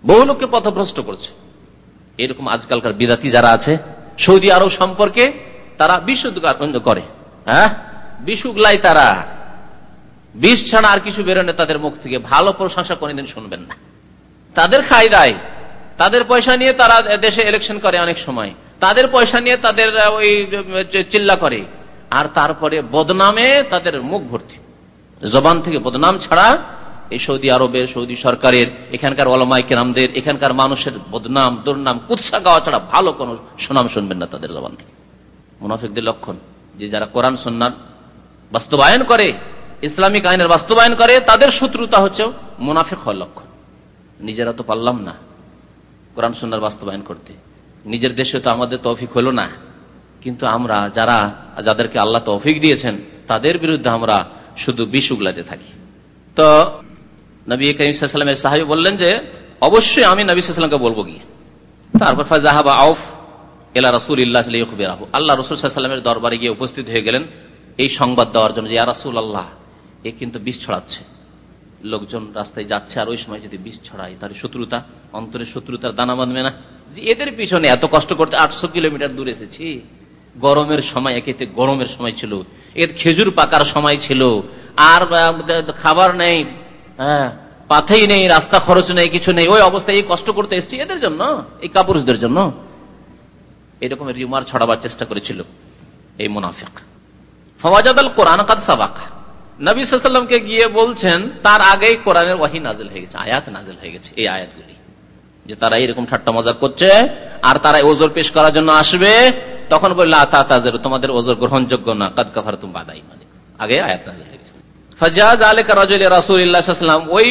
বহু লোককে পথভ্রষ্ট করছে। এরকম আজকালকার বিদাতি যারা আছে, সৌদি আরব সম্পর্কে তারা বিশুদ্ধ করে হ্যাঁ? বিশুগলাই তারা। বিষ ছাড়া আর কিছু বেরোনে তাদের মুখ থেকে। ভালো প্রশংসা কোনদিন শুনবেন না। তাদের খাই দায় তাদের পয়সা নিয়ে তারা দেশে ইলেকশন করে অনেক সময়। তাদের পয়সা নিয়ে তাদের ওই চিল্লা করে। আর তারপরে বদনামে তাদের মুখ ভর্তি। জবান থেকে বদনাম ছাড়া এই সৌদি আরবের, সৌদি সরকারের, এখানকার অলমাই কেরামদের, এখানকার মানুষের বদনাম, দুর্নাম, কুৎসা গাওয়া ছাড়া ভালো কোন সুনাম শুনবেন না তাদের জবান থেকে। মুনাফিকদের লক্ষণ, যে যারা কোরআন সন্ন্যার বাস্তবায়ন করে, ইসলামিক আইনের বাস্তবায়ন করে, তাদের শত্রুতা হচ্ছে মুনাফিক হওয়ার লক্ষণ। নিজেরা তো পারলাম না। কোরআন সন্ন্যার বাস্তবায়ন করতে। নিজের দেশে তো আমাদের তৌফিক হলো না। কিন্তু আমরা যারা, যাদেরকে আল্লাহ তৌফিক দিয়েছেন, তাদের বিরুদ্ধে আমরা শুধু বিষ উগলাতে থাকি। তো নবী করিমের সাহাবি বললেন যে, অবশ্যই আমি নবী সাল্লামকে বলব গিয়ে। তারপর ফাজাহাবা আউফ এলা রসুল ইল্লাহ আল্লাহ রসুল সাল্লামের দরবারে গিয়ে উপস্থিত হয়ে গেলেন এই সংবাদ দেওয়ার জন্য যে রাসুল আল্লাহ এ কিন্তু বিষ ছড়াচ্ছে। লোকজন রাস্তায় যাচ্ছে আর ওই সময় যদি বিষ ছড়ায় তার শত্রুতা অন্তরের শত্রুতার দানা বাঁধবে না। যে এদের পিছনে এত কষ্ট করতে আটশো কিলোমিটার দূর এসেছি। গরমের সময় একেতে গরমের সময় ছিল। এর খেজুর পাকার সময় ছিল। আর খাবার নেই হ্যাঁ পাথেই নেই, রাস্তা খরচ নেই, কিছু নেই। ওই অবস্থায় এই কষ্ট করতে এসছি এদের জন্য, এই কাপুরুষদের জন্য। এরকম রিউমার ছড়াবার চেষ্টা করেছিল এই মুনাফিক। ফওয়াজাদ কোরআন কাদ সাবাকা। নবী সাল্লামকে গিয়ে বলছেন, তার আগেই কোরআনের ওয়াহি নাজেল হয়ে গেছে, আয়াত নাজেল হয়ে গেছে, এই আয়াতগুলি। যে তারা এরকম ঠাট্টা মজা করছে, আর তারা ওজোর পেশ করার জন্য আসবে, তখন বলল তাজের তোমাদের ওজোর গ্রহণযোগ্য না, কাদ কাফার তুমি বাদাই মানে আগে আয়াত নাজেল হয়ে গেছে। ফাজাদ আলেকা রাজুল রাসুল্লাহাম ওই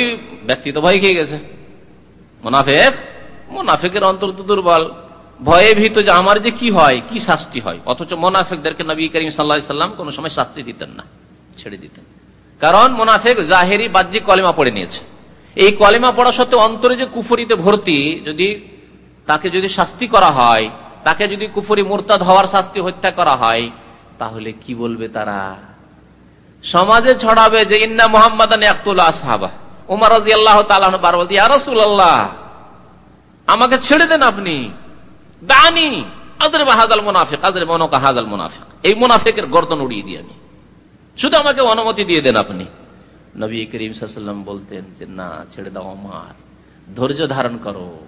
ব্যক্তি তো ভয় খেয়ে গেছে। মোনাফেক, মোনাফেকের অন্তর তো দুর্বল। ভয়ে ভীত যে আমার যে কি হয়, কি শাস্তি হয়? অথচ মোনাফেকদেরকে নবী করিম সাল্লা সাল্লাম কোন সময় শাস্তি দিতেন না, ছেড়ে দিতেন। কারণ মোনাফেক জাহেরি বাহ্যিক কলেমা পড়ে নিয়েছে। এই কলেমা পড়া সত্ত্বেও অন্তরে যে কুফরিতে ভর্তি, যদি তাকে যদি শাস্তি করা হয়, তাকে যদি কুফরি মোরতাদ হওয়ার শাস্তি হত্যা করা হয়, তাহলে কি বলবে তারা? সমাজে ছড়াবে যে, ইন্না মোহাম্মদ আমাকে ছেড়ে দেন আপনি। দানি আদের হাজাল মুনাফিক আদের মনকা হাজাল মুনাফিক। এই মুনাফিকের গর্দন উড়িয়ে দিই আমি। শুধু আমাকে অনুমতি দিয়ে দেন আপনি। নবী করিম সাল্লাম বলতেন যে, না, ছেড়ে দাও আমার। ধৈর্য ধারণ করো।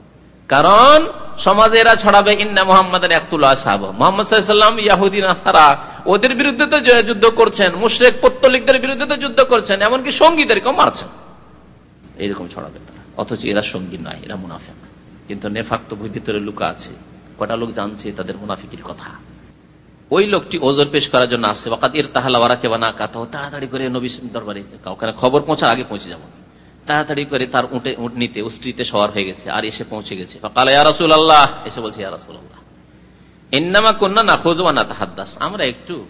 কারণ সমাজে এরা ছড়াবে, ইন্না মোহাম্মদ একতুল্লাহ মোহাম্মদ ইয়াহুদ্দিন আসারা ওদের বিরুদ্ধে তো যুদ্ধ করছেন, মুশ্রেক, পত্তলিকদের বিরুদ্ধে তো যুদ্ধ করছেন, এমনকি সঙ্গীদেরকেও মারছেন। এইরকম ছড়াবে তারা। অথচ এরা সঙ্গী নয়, এরা মুনাফেক। কিন্তু নেফাক তো ভিতরে লুকা আছে। কটা লোক জানছে তাদের মুনাফিকির কথা। ওই লোকটি ওজোর পেশ করার জন্য আসছে। ওকাত এর তাহলা ওরা না কাত তাড়াতাড়ি করে নবী দরবারে ওখানে খবর পৌঁছার আগে পৌঁছে যাব। তাড়াতাড়ি করে তার উঠে উঠনিতে উস্ত্রিতে সওয়ার হয়ে গেছে আর এসে পৌঁছে গেছে। কালা এসে বলছে এন্নামা কন্যা না খোঁজ ওয়ানা তাহাদ্দাস আমরা একটু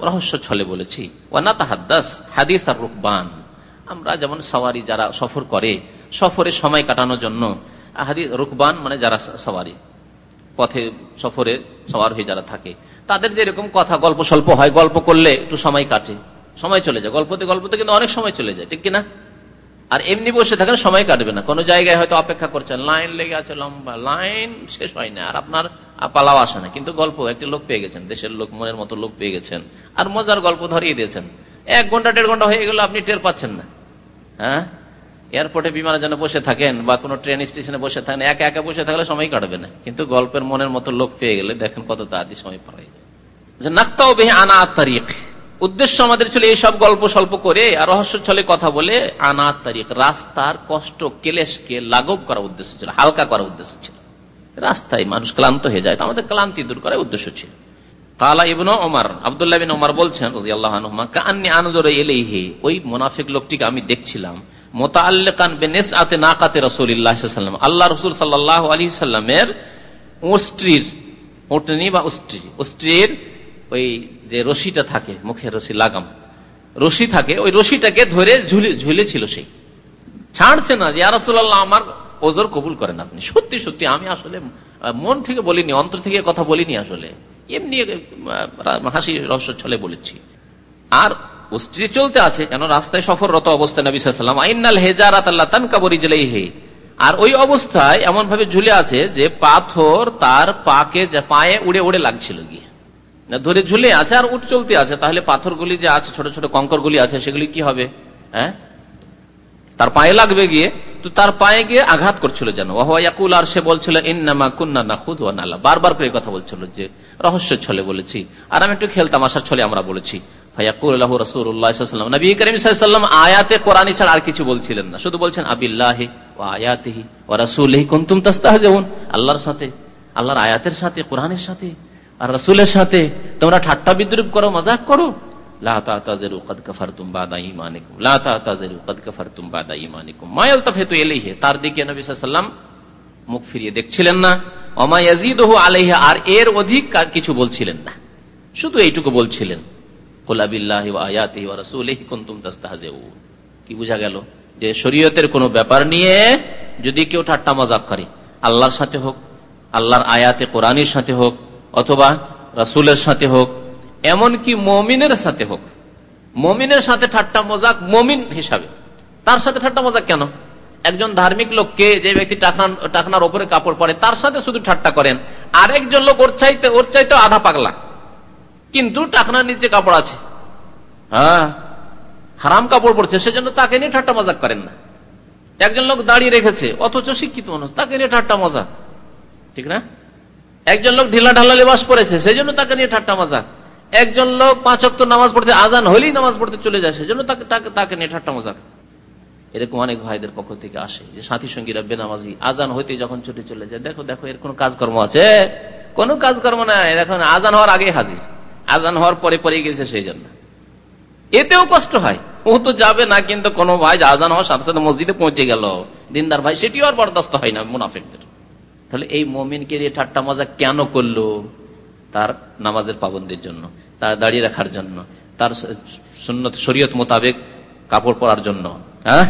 রহস্য ছলে বলেছি। ওয়ানা তাহাদ্দাস হাদিস আর রুকবান। আমরা যেমন সওয়ারি যারা সফর করে, সফরে সময় কাটানোর জন্য, হাদিস, রুকবান মানে যারা সওয়ারি, পথে সফরে সওয়ার হয়ে যারা থাকে তাদের যেরকম কথা, গল্প স্বল্প হয়, গল্প করলে একটু সময় কাটে। সময় চলে যায়। গল্পতে গল্পতে কিন্তু অনেক সময় চলে যায়, ঠিক কিনা? আর এমনি বসে থাকেন সময় কাটবে না। কোন জায়গায় হয়তো অপেক্ষা করছেন, লাইন লেগে আছে লম্বা, লাইন শেষ হয় না, আর আপনার পালাও আসে না। কিন্তু গল্প, একটি লোক পেয়ে গেছেন, দেশের লোক, মনের মতো লোক পেয়ে গেছেন, আর মজার গল্প ধরিয়ে দিয়েছেন। এক ঘণ্টা, দেড় ঘণ্টা হয়ে গেল, আপনি টের পাচ্ছেন না। হ্যাঁ? এয়ারপোর্টে বিমানের জন্য বসে থাকেন বা কোনো ট্রেন স্টেশনে বসে থাকেন, একা একা বসে থাকলে সময় কাটবে না। কিন্তু গল্পের মনের মতো লোক পেয়ে গেলে দেখেন কত তাড়াতাড়ি সময় পাওয়া যায়। নাক্তাও বেহে আনা তারিখ উদ্দেশ্য আমাদের ছিল গল্প স্বল্প করে আর রহস্য ছলে কথা বলে আনা তারিখ রাস্তার কষ্ট কেলেশকে লাঘব করা উদ্দেশ্য ছিল, হালকা করার উদ্দেশ্য ছিল। রাস্তায় মানুষ ক্লান্ত হয়ে যায় আমাদের ক্লান্তি দূর করার উদ্দেশ্য ছিল। কালা ইবন ওমার আবদুল্লাহ ওমার বলছেন আল্লাহ কান্নি আনজরে এলেই ওই মোনাফিক লোকটিকে আমি দেখছিলাম। মোতাল্লেকান বেনেস আতে না কাতে রসুল্লাহাম আল্লাহ রসুল সাল্লাহ আলী সাল্লামের ওস্ট্রির ওটনি বা উস্ট্রি উস্ট্রির ওই যে রশিটা থাকে মুখে রশি, লাগাম, রশি থাকে, ওই রশিটাকে ধরে ঝুলে, ঝুলেছিল সেই ছাড়ছে না যে আরাসুল্লাহ আমার ওজোর কবুল করেন আপনি। সত্যি সত্যি, আমি আসলে মন থেকে বলিনি, অন্তর থেকে কথা বলিনি আসলে। এমনি হাসি, রহস্য ছলে বলেছি। আর স্ত্রী চলতে আছে কেন রাস্তায় সফররত অবস্থায় নবী সাল্লাম আইনাল হেজারাত আল্লাহ তান কাবরি জেলেই হে আর ওই অবস্থায় এমন ভাবে ঝুলে আছে যে পাথর তার পাকে পায়ে উড়ে উড়ে লাগছিল গিয়ে। ধরে ঝুলে আছে আর উঠ চলতে আছে, তাহলে পাথরগুলি যে আছে, ছোট ছোট কঙ্করগুলি আছে, সেগুলি কি হবে? হ্যাঁ? তার পায়ে লাগবে গিয়ে, তো তার পায়ে গিয়ে আঘাত করছিল যেন। ওহাকুল আর সে বলছিল, ইন্নামা কুন্না না খুদ নাল্লা বারবার করে কথা বলছিল যে রহস্য ছলে বলেছি। আর আমি একটু খেলতাম আসার ছলে আমরা বলেছি। তোমরা ঠাট্টা বিদ্রুপ করো, মজাক করো। তার দিকে মুখ ফিরিয়ে দেখছিলেন না। আলাইহা। আর এর অধিক কিছু বলছিলেন না। শুধু এইটুকু বলছিলেন। কি বুঝা গেল? যে শরীয়তের কোন ব্যাপার নিয়ে যদি কেউ ঠাট্টা মজাক করে, আল্লাহর সাথে হোক, আল্লাহর আয়াতে কোরআনের সাথে হোক, অথবা রাসুলের সাথে হোক, এমনকি মমিনের সাথে হোক, মমিনের সাথে ঠাট্টা মজাক মমিন হিসাবে, তার সাথে ঠাট্টা মজাক কেন? একজন ধার্মিক লোককে যে ব্যক্তি টাকনার ওপরে কাপড় পরে, তার সাথে শুধু ঠাট্টা করেন, আরেকজন লোক ওর চাইতে ওর চাইতে আধা পাগলা। কিন্তু টাকনার নিচে কাপড় আছে। হ্যাঁ? হারাম কাপড় পড়ছে, সেজন্য তাকে নিয়ে ঠাট্টা মজাক করেন না। একজন লোক দাঁড়িয়ে রেখেছে, অথচ শিক্ষিত মানুষ, তাকে নিয়ে ঠাট্টা মজা ঠিক না? একজন লোক ঢিলা ঢালা লেবাস পড়েছে সেই জন্য তাকে নিয়ে ঠাট্টা মজা একজন লোক পাঁচ অক্ত নামাজ পড়তে, আজান হলেই নামাজ পড়তে চলে যায়, সেজন্য তাকে তাকে নিয়ে ঠাট্টা মজাক। এরকম অনেক ভাইদের পক্ষ থেকে আসে যে সাথী সঙ্গীরা বেনামাজি, আজান হইতে যখন ছুটে চলে যায়, দেখো দেখো এর কোন কাজকর্ম আছে? কোন কাজকর্ম নাই এখন আজান হওয়ার আগে হাজির। আজান হওয়ার পরে পরে গেছে সেই জন্য। এতেও কষ্ট হয়। ও তো যাবে না, কিন্তু কোন ভাই আজান হওয়ার সাথে সাথে মসজিদে পৌঁছে গেল। দিনদার ভাই, সেটিও আর বরদাস্ত হয় না মুনাফিকদের। তাহলে এই মমিনকে নিয়ে ঠাট্টা মজা কেন করল তার নামাজের পাবন্দির জন্য তার দাঁড়িয়ে রাখার জন্য, তার শরীয়ত মোতাবেক কাপড় পরার জন্য হ্যাঁ?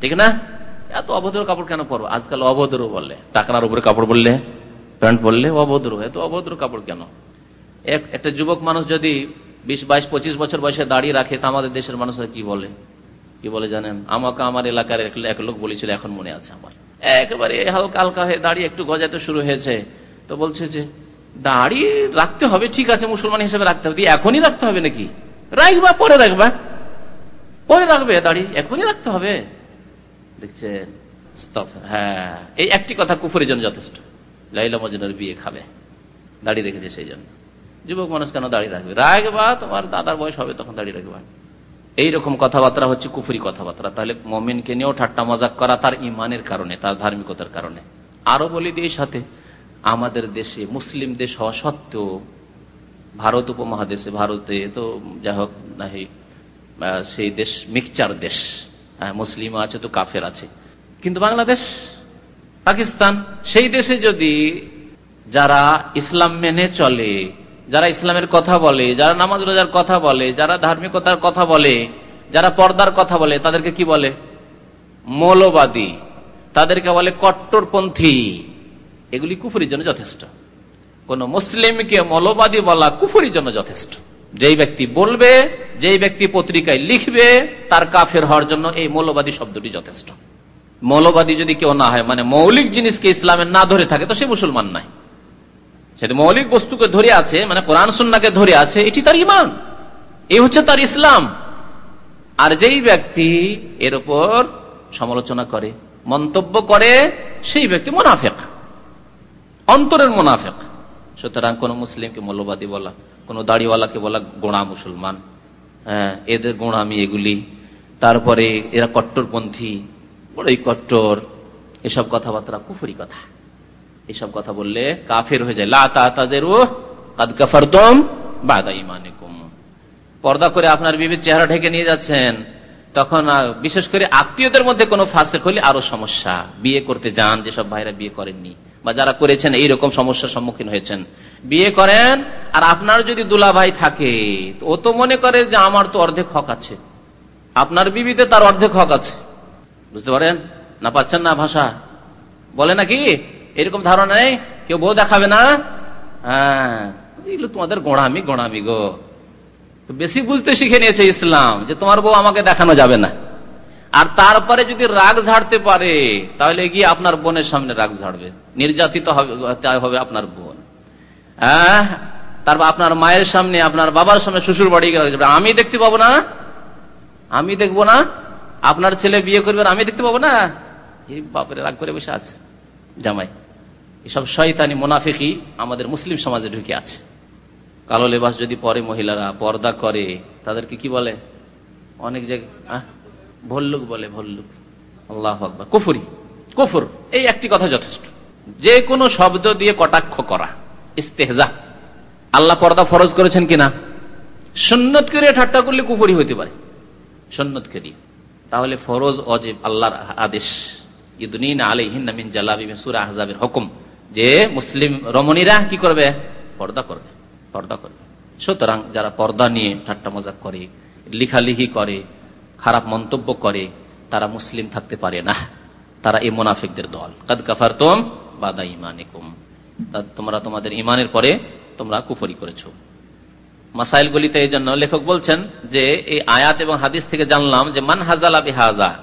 ঠিক না? এত অভদ্র কাপড় কেন পরবো? আজকাল অভদ্র বললে টাকার উপরে কাপড় বললে, প্যান্ট পরলে অভদ্র, এত অভদ্র কাপড় কেন? একটা যুবক মানুষ যদি বিশ, বাইশ, পঁচিশ বছর বয়সে দাঁড়িয়ে রাখে, তা আমাদের দেশের মানুষরা কি বলে? কি বলে জানেন? আমাকে আমার এলাকার এক লোক বলেছিল, এখন মনে আছে আমার। একেবারে হালকা হালকা হয়ে দাঁড়িয়ে একটু গজাতে শুরু হয়েছে। তো বলছে যে দাড়ি রাখতে হবে, ঠিক আছে, মুসলমান হিসেবে রাখতে হবে। এখনই রাখতে হবে নাকি? রাখবা, পরে রাখবা পরে রাখবে দাড়ি এখনই রাখতে হবে? দেখছেন হ্যাঁ এই একটি কথা কুফুরের জন্য যথেষ্ট। লাইলা মজনের বিয়ে খাবে দাড়ি রেখেছে সেই জন্য। যুবক মানুষ কেন দাঁড়িয়ে রাখবে রাখবা তোমার দাদার বয়স হবে তখন দাঁড়িয়ে রাখবা এইরকম কথাবার্তা হচ্ছে কুফুরি কথাবার্তা। তাহলে মমিনকে নিয়েও ঠাট্টা মজাক করা তার ইমানের কারণে তার ধার্মিকতার কারণে। আরও বলি দিয়ে সাথে আমাদের দেশে মুসলিম দেশ হওয়া সত্ত্বেও ভারত উপমহাদেশে ভারতে তো যাই হোক সেই দেশ মিক্সচার দেশ। হ্যাঁ, মুসলিম আছে তো কাফের আছে। কিন্তু বাংলাদেশ পাকিস্তান সেই দেশে যদি যারা ইসলাম মেনে চলে যারা ইসলামের কথা বলে, যারা নামাজ রোজার কথা বলে, যারা ধার্মিকতার কথা বলে, যারা পর্দার কথা বলে, তাদেরকে কি বলে? মৌলবাদী। তাদেরকে বলে কট্টরপন্থী। এগুলি কুফুরির জন্য যথেষ্ট। কোন মুসলিমকে মৌলবাদী বলা কুফুরির জন্য যথেষ্ট। যেই ব্যক্তি বলবে, যেই ব্যক্তি পত্রিকায় লিখবে, তার কাফের হওয়ার জন্য এই মৌলবাদী শব্দটি যথেষ্ট। মৌলবাদী যদি কেউ না হয় মানে মৌলিক জিনিসকে ইসলামের না ধরে থাকে, তো সে মুসলমান নাই সেটা মৌলিক বস্তুকে ধরে আছে মানে কোরআন সুন্নাকে ধরে আছে, এটি তার ইমান এই হচ্ছে তার ইসলাম। আর যেই ব্যক্তি এর উপর সমালোচনা করে, মন্তব্য করে, সেই ব্যক্তি মোনাফেক। অন্তরের মোনাফেক। সুতরাং কোন মুসলিমকে মৌলবাদী বলা, কোন দাড়িওয়ালাকে বলা গোড়া মুসলমান। হ্যাঁ এদের গোড়ামি এগুলি। তারপরে এরা কট্টরপন্থী, বড়ই কট্টর। এসব কথাবার্তা কুফুরি কথা। এসব কথা বললে কাফের হয়ে যায়। বাদা ইমানিকুম পর্দা করে আপনার বিবির চেহারা ঢেকে নিয়ে যাচ্ছেন। তখন বিশেষ করে আত্মীয়দের মধ্যে কোনো ফাঁসে হলে আরও সমস্যা। বিয়ে করতে যান, যেসব ভাইরা বিয়ে করেননি। বা যারা করেছেন, এইরকম সমস্যার সম্মুখীন হয়েছেন। বিয়ে করেন, আর আপনার যদি দুলা ভাই থাকে ও তো মনে করে যে আমার তো অর্ধেক হক আছে। আপনার বিবিতে তার অর্ধেক হক আছে। বুঝতে পারেন? না পাচ্ছেন না ভাষা? বলে নাকি? এরকম ধারণা নেই? কেউ বউ দেখাবে না? হ্যাঁ। তোমাদের গোড়ামি গোড়ামি গো। বেশি বুঝতে শিখে নিয়েছে ইসলাম যে তোমার বউ আমাকে দেখানো যাবে না। আর তারপরে যদি রাগ ঝাড়তে পারে, তাহলে গিয়ে আপনার বোনের সামনে রাগ ঝাড়বে। নির্যাতিত হবে আপনার বোন। হ্যাঁ? তারপর আপনার মায়ের সামনে, আপনার বাবার সামনে শ্বশুর বাড়ি যাবে। আমি দেখতে পাবো না? আমি দেখব না? আপনার ছেলে বিয়ে করবেন আমি দেখতে পাবো না? এই বাপের রাগ করে বসে আছে। জামাই। এসব শয়তানি মোনাফিকি আমাদের মুসলিম সমাজে ঢুকে আছে। কালো লেবাস যদি পরে মহিলারা পর্দা করে, তাদেরকে কি বলে? অনেক জায়গায় ভল্লুক বলে ভল্লুক। আল্লাহ আকবর। কুফুরি। কুফুর, এই একটি কথা যথেষ্ট। যে কোনো শব্দ দিয়ে কটাক্ষ করা, ইস্তেহজা। আল্লাহ পর্দা ফরজ করেছেন কিনা? সন্ন্যত করে ঠাট্টা করলে কুফুরি হইতে পারে। সন্ন্যত করি তাহলে ফরজ, অজেব, আল্লাহর আদেশ। আহজাবের হুকুম। যে মুসলিম রমণীরা কি করবে? পর্দা করবে পর্দা করবে। সুতরাং যারা পর্দা নিয়ে ঠাট্টা মজাক করে, লিখালিখি করে, খারাপ মন্তব্য করে, তারা মুসলিম থাকতে পারে না। তারা এই মোনাফিকদের দল। কাদ কাফার তোম বাদা ইমানিকুম তোমরা তোমাদের ইমানের পরে তোমরা কুফরি করেছ। মাসাইলগুলিতে এই জন্য লেখক বলছেন যে, এই আয়াত এবং হাদিস থেকে জানলাম যে, মান হাজালা বিহাজা,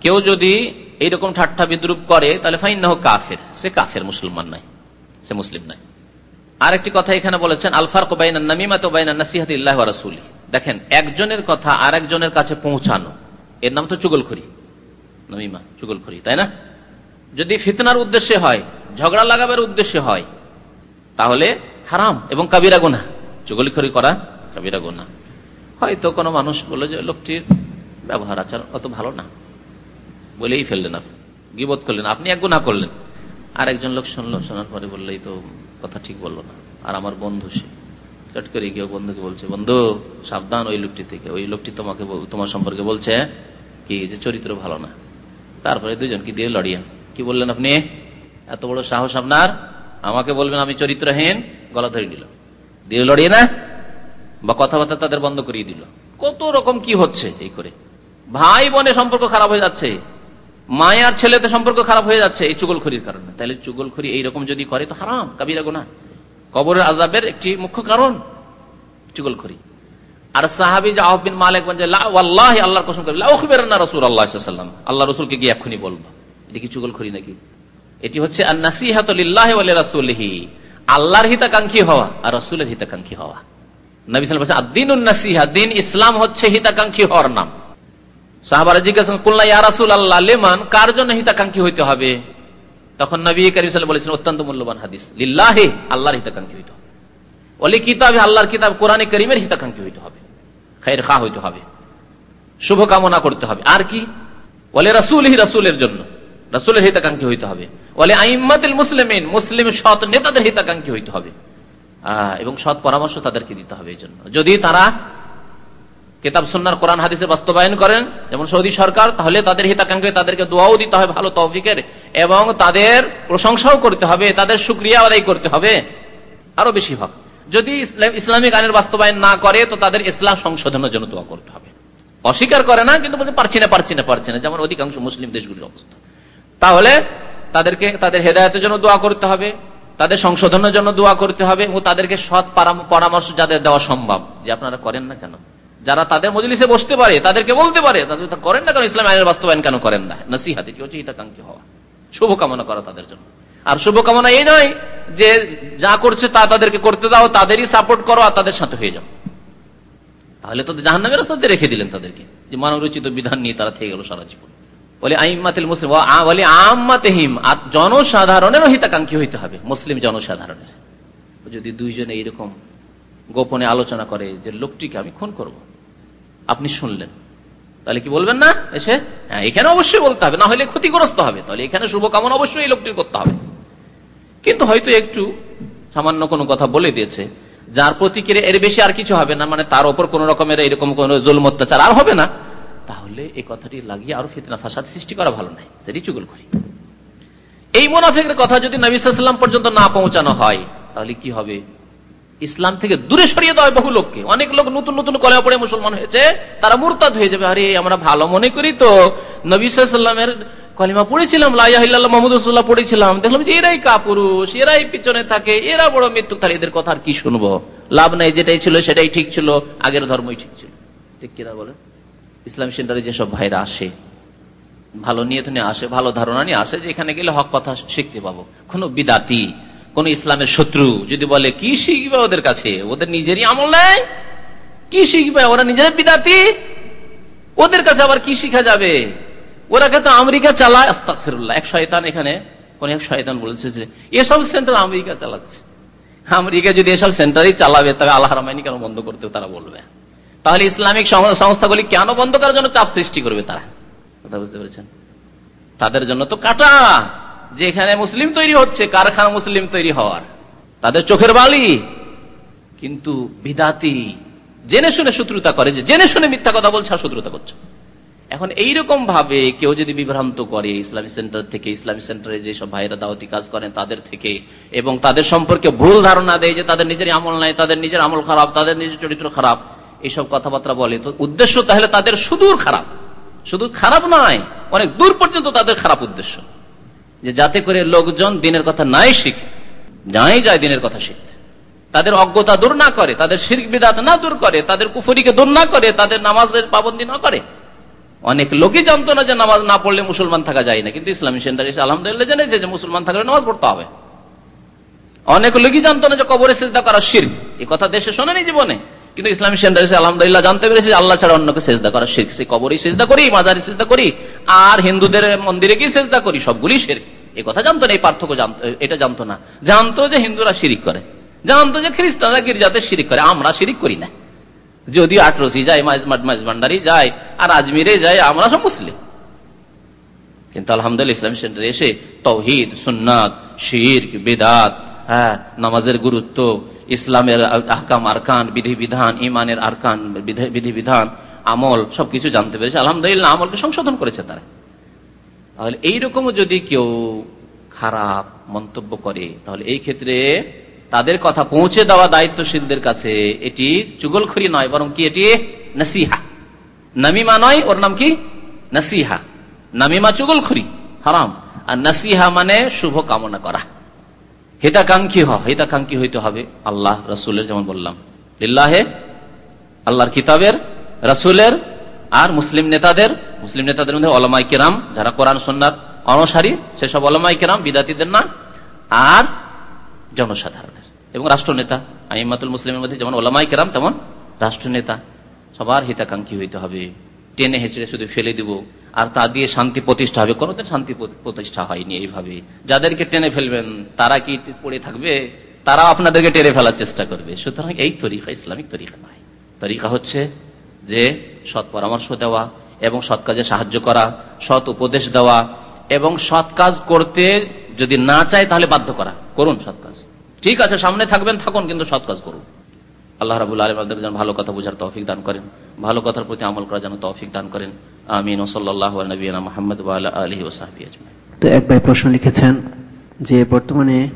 কেউ যদি এইরকম ঠাট্টা বিদ্রুপ করে, তাহলে ফাইন না হোক কাফের। সে কাফের, মুসলমান নাই সে মুসলিম নাই আরেকটি কথা এখানে বলেছেন আলফার কোবাইনা নামিমা তো বাইনা নাসিহাতিল্লাহ রাসুলি। দেখেন, একজনের কথা আর একজনের কাছে পৌঁছানো, এর নাম তো চুগলখড়ি। নমিমা, চুগলখড়ি, তাই না? যদি ফিতনার উদ্দেশ্যে হয়, ঝগড়া লাগাবার উদ্দেশ্যে হয়, তাহলে হারাম এবং কাবিরা গোনা চুগলখড়ি করা কাবিরা গোনা হয়তো কোনো মানুষ বলে যে, লোকটির ব্যবহার আচার অত ভালো না। বলেই ফেললেন আপনি। গিবোধ করলেন। আপনি এক গুণা করলেন। আর একজন লোক শুনলো, শোনার পরে বললেই তো কথা ঠিক বলল না। আর আমার বন্ধু সে। চট করে গিয়ে বন্ধুকে বলছে, বন্ধু, সাবধান ওই লোকটি থেকে। ওই লোকটি তোমাকে তোমার সম্পর্কে বলছে কি যে চরিত্র ভালো না। তারপরে দুজন কি দিয়ে লড়িয়া? কি বললেন আপনি? এত বড় সাহস আপনার? আমাকে বলবেন আমি চরিত্রহীন? গলা ধরে নিল। দিয়ে লড়িয়ে না? বা কথাবার্তা তাদের বন্ধ করিয়ে দিল। কত রকম কি হচ্ছে এই করে। ভাই বোনের সম্পর্ক খারাপ হয়ে যাচ্ছে। মায়ার ছেলেতে সম্পর্ক খারাপ হয়ে যাচ্ছে এই চুগলখড়ির কারণে। তাহলে চুগলখড়ি এইরকম যদি করে তো হারাম, কাবিরা গোনা কবরের আজাবের একটি মুখ্য কারণ চুগলখড়ি। আর সাহাবি জাহবিন মালিক আল্লাহর কসম করি না রসুল আল্লাহাম আল্লাহ রসুলকে গিয়ে এক্ষুনি বলব এটা কি চুগলখড়ি নাকি? এটি হচ্ছে আল্লাহর হিতাকাঙ্ক্ষী হওয়া আর রসুলের হিতাকাঙ্ক্ষী হওয়া। নবী সাল আদিন নাসিহা দিন ইসলাম হচ্ছে হিতাকাঙ্ক্ষী হওয়ার নাম। সাহাবারা জিজ্ঞাসা করল ইয়া রাসুল আল্লাহ লেমান? কার জন্য হিতাকাঙ্ক্ষী হইতে হবে? তখন নবী করিম বলেছেন, অত্যন্ত মূল্যবান হাদিস। লিল্লাহে, আল্লাহর হিতাকাঙ্ক্ষী হইতে হবে। অলি কিতাবে আল্লাহর কিতাব, কোরআনে করিমের হিতাকাঙ্ক্ষী হইতে হবে। খাইর খা হইতে হবে। শুভকামনা করতে হবে। আর কি? বলে রাসুল হি রাসুলের জন্য। রাসুলের হিতাকাঙ্ক্ষী হইতে হবে। বলে আইম্মাতিল মুসলিমিন, মুসলিম সৎ নেতাদের হিতাকাঙ্ক্ষী হইতে হবে। এবং সৎ পরামর্শ তাদেরকে দিতে হবে এই জন্য। যদি তারা কেতাব সন্ন্যার কোরআন, হাদিসের বাস্তবায়ন করেন। যেমন সৌদি সরকার, তাহলে তাদের হিতাকাঙ্ক্ষী, তাদেরকে দোয়াও দিতে হবে ভালো তৌফিকের, এবং তাদের প্রশংসাও করতে হবে, তাদের সুক্রিয়া আদায় করতে হবে। আরও বেশি ভাগ। যদি ইসলামিক আইনের বাস্তবায়ন না করে, তো তাদের ইসলাম সংশোধনের জন্য দোয়া করতে হবে। অস্বীকার করে না, কিন্তু বলতে পারছি না পারছি না পারছি না, যেমন অধিকাংশ মুসলিম দেশগুলির অবস্থা। তাহলে তাদেরকে, তাদের হেদায়তের জন্য দোয়া করতে হবে, তাদের সংশোধনের জন্য দোয়া করতে হবে, এবং তাদেরকে সৎ পরামর্শ যাদের দেওয়া সম্ভব, যে আপনারা করেন না কেন? যারা তাদের মজলিসে বসতে পারে, তাদেরকে বলতে পারে করেন না কেন? ইসলাম আইনের বাস্তবায়ন কেন করেন না? নসিহাতে কি হিতাকাঙ্ক্ষী হওয়া। শুভকামনা করা তাদের জন্য। আর শুভকামনা এই নয় যে যা করছে তা তাদেরকে করতে দাও, তাদেরই সাপোর্ট করো আর তাদের সাথে হয়ে যাও। তাহলে তো জাহান্নামের রাস্তাতে রেখে দিলেন তাদেরকে। যে মানবরচিত বিধান নিয়ে তারা থেকে গেল সারা জীবন। বলে আইমাতিল মুসলিম বলে আম্মাতেহিম, আর জনসাধারণেরও হিতাকাঙ্ক্ষী হইতে হবে, মুসলিম জনসাধারণের। যদি দুইজনে এইরকম গোপনে আলোচনা করে যে লোকটিকে আমি খুন করব আপনি শুনলেন। তাহলে কি বলবেন না? এসে হ্যাঁ এখানে অবশ্যই বলতে হবে, না হলে ক্ষতিগ্রস্ত হবে। তাহলে এখানে শুভকামনা অবশ্যই এই লোকটির করতে হবে। কিন্তু হয়তো একটু সামান্য কোনো কথা বলে দিয়েছে, যার প্রতিক্রিয়া এর বেশি আর কিছু হবে না মানে তার ওপর কোন রকমের এরকম কোন জুল অত্যাচার আর হবে না। তাহলে এই কথাটি লাগিয়ে আরও ফিতনা ফাসাদ সৃষ্টি করা ভালো নাই সেটি চুগল করি। এই মোনাফেকের কথা যদি নবীলাম পর্যন্ত না পৌঁছানো হয়, তাহলে কি হবে? ইসলাম থেকে দূরে সরিয়ে দেওয়া বহু লোককে। অনেক লোক নতুন নতুন কলেমা পড়ে মুসলমান হয়েছে, তারা মুরতাদ হয়ে যাবে। আরে, আমরা ভালো মনে করি তো। নবী সাল্লামের কলিমা পড়েছিলাম লাইয়াহিল্লাহ মোহাম্মদ পড়েছিলাম। দেখলাম যে এরাই কাপুরুষ, এরাই পিছনে থাকে, এরা বড় মৃত্যু। তাহলে এদের কথা আর কি শুনব? লাভ নাই, যেটাই ছিল সেটাই ঠিক ছিল, আগের ধর্মই ঠিক ছিল। ঠিক কিনা বলেন? ইসলাম সেন্টারে যেসব ভাইরা আসে, ভালো নিয়ে আসে, ভালো ধারণা নিয়ে আসে যে এখানে গেলে হক কথা শিখতে পাবো। কোন বিদাতি কোন ইসলামের শত্রু যদি বলে, কি শিখবে ওদের কাছে? ওদের নিজেরই আমল নেয়। কি শিখবে? ওরা নিজের বিদাতি। ওদের কাছে আবার কি শিখা যাবে? ওরা কিন্তু আমেরিকা চালায়। আস্তাফিরুল্লাহ এক শয়তান এখানে, কোন এক শয়তান বলছে যে, এসব সেন্টার আমেরিকা চালাচ্ছে। আমেরিকা যদি এসব সেন্টারই চালাবে তবে আল্লাহ রামায়নি কেন বন্ধ করতে তারা বলবে? তাহলে ইসলামিক সংস্থাগুলি কেন বন্ধ করার জন্য চাপ সৃষ্টি করবে তারা? কথা বুঝতে পেরেছেন? তাদের জন্য তো কাটা। যেখানে মুসলিম তৈরি হচ্ছে, কারখানা মুসলিম তৈরি হওয়ার। তাদের চোখের বালি। কিন্তু বিদাতি জেনে শুনে শত্রুতা করে যে, জেনে শুনে মিথ্যা কথা বলছে শত্রুতা করছে। এখন এইরকম ভাবে কেউ যদি বিভ্রান্ত করে ইসলামী সেন্টার থেকে, ইসলামী সেন্টারে যেসব ভাইরা দাওয়াতি কাজ করেন তাদের থেকে, এবং তাদের সম্পর্কে ভুল ধারণা দেয় যে তাদের নিজের আমল নাই, তাদের নিজের আমল খারাপ, তাদের নিজের চরিত্র খারাপ, এইসব কথাবার্তা বলে, তো উদ্দেশ্য তাহলে তাদের সুদূর খারাপ। শুধু খারাপ নয়, অনেক দূর পর্যন্ত তাদের খারাপ উদ্দেশ্য। যে যাতে করে লোকজন দিনের কথা নাই শিখে নাই যায় দিনের কথা শিখতে। তাদের অজ্ঞতা দূর না করে, তাদের শির্ক বিদাত না দূর করে, তাদের কুফরিকে দূর না করে, তাদের নামাজের পাবন্দি না করে। অনেক লোকই জানতো না যে নামাজ না পড়লে মুসলমান থাকা যায় না, কিন্তু ইসলামী সেন্টার এসে আলহামদুলিল্লাহ জেনেছে যে মুসলমান থাকলে নামাজ পড়তে হবে। অনেক লোকই জানতো না যে কবরে সেজদা করা শির্ক। এই কথা দেশে শোনেনি জীবনে। কিন্তু ইসলামী সেন্টার আলহামদুলিল্লাহ জানতে পেরেছে আল্লাহ ছাড়া অন্যকে সেজদা করা। শির্ক সে কবরই সেজদা করি মাজারি সেজদা করি, আর হিন্দুদের মন্দিরে গিয়ে সেজদা করি সবগুলি শির্ক। এই কথা জানতো না, এই পার্থক্য জানতো, এটা জানতো না। জানতো যে হিন্দুরা শিরিক করে, জানতো যে খ্রিস্টানরা গির্জাতে শিরিক করে, আমরা শিরিক করি না। যদিও আটরসি যায় ভান্ডারি যায়, আর আজমিরে যায়, আমরা সব মুসলিম। কিন্তু আলহামদুলিল্লাহ ইসলামী সেন্টারে এসে তৌহিদ, সুন্নাত শির বেদাত হ্যাঁ নামাজের গুরুত্ব ইসলামের আহকাম, আরকান বিধি বিধান ইমানের আরকান, বিধি বিধান আমল, সবকিছু জানতে পেরেছে। আলহামদুলিল্লাহ, আমলকে সংশোধন করেছে তারা। তাহলে এইরকমও যদি কেউ খারাপ মন্তব্য করে, তাহলে এই ক্ষেত্রে তাদের কথা পৌঁছে দেওয়া দায়িত্বশীলদের কাছে এটি চুগলখড়ি নয়, বরং কি এটি নাসিহা। নামিমা নয়, ওর নাম কি? নাসিহা। নামিমা চুগলখড়ি, হারাম। আর নাসিহা মানে শুভ কামনা করা। হিতাকাঙ্ক্ষী হ, হিতাকাঙ্ক্ষী হইতে হবে আল্লাহ রসুলের, যেমন বললাম। লিল্লাহে, আল্লাহর কিতাবের, রসুলের আর মুসলিম নেতাদের মুসলিম নেতাদের মধ্যে অলমাই কেরাম, যারা কোরআন সন্ন্যার অনুসারী, সেসব অলমাই কেরাম বিদাতিদের না, আর জনসাধারণের। এবং রাষ্ট্রনেতা, আইমাতুল মুসলিমের মধ্যে যেমন ওলামাই কেরাম, তেমন রাষ্ট্রনেতা। সবার হিতাকাঙ্ক্ষী হইতে হবে। টেনে হেঁচড়ে শুধু ফেলে দিব। আর তা দিয়ে শান্তি প্রতিষ্ঠা হবে। কোনোদিন শান্তি প্রতিষ্ঠা হয়নি এইভাবে। যাদেরকে টেনে ফেলবেন, তারা কি পড়ে থাকবে? তারা আপনাদেরকে টেনে ফেলার চেষ্টা করবে। সুতরাং এই তরিকা ইসলামিক তরিকা নয়। তরিকা হচ্ছে যে সৎ পরামর্শ দেওয়া এবং সৎ কাজে সাহায্য করা, সৎ উপদেশ দেওয়া এবং সৎ কাজ করতে যদি না চায় তাহলে বাধ্য করা। করুন সৎ কাজ। ঠিক আছে, সামনে থাকবেন, থাকুন, কিন্তু সৎ কাজ করুন। আল্লাহ রাবুল আলম যেন ভালো কথা বোঝার তৌফিক দান করেন, ভালো কথার প্রতি আমল করার যেন তৌফিক দান করেন। আমিন ওসল্লাহ নবীনা মোহাম্মদ আলহি ওসাহাবি আজমাই
তো এক ভাই প্রশ্ন লিখেছেন যে বর্তমানে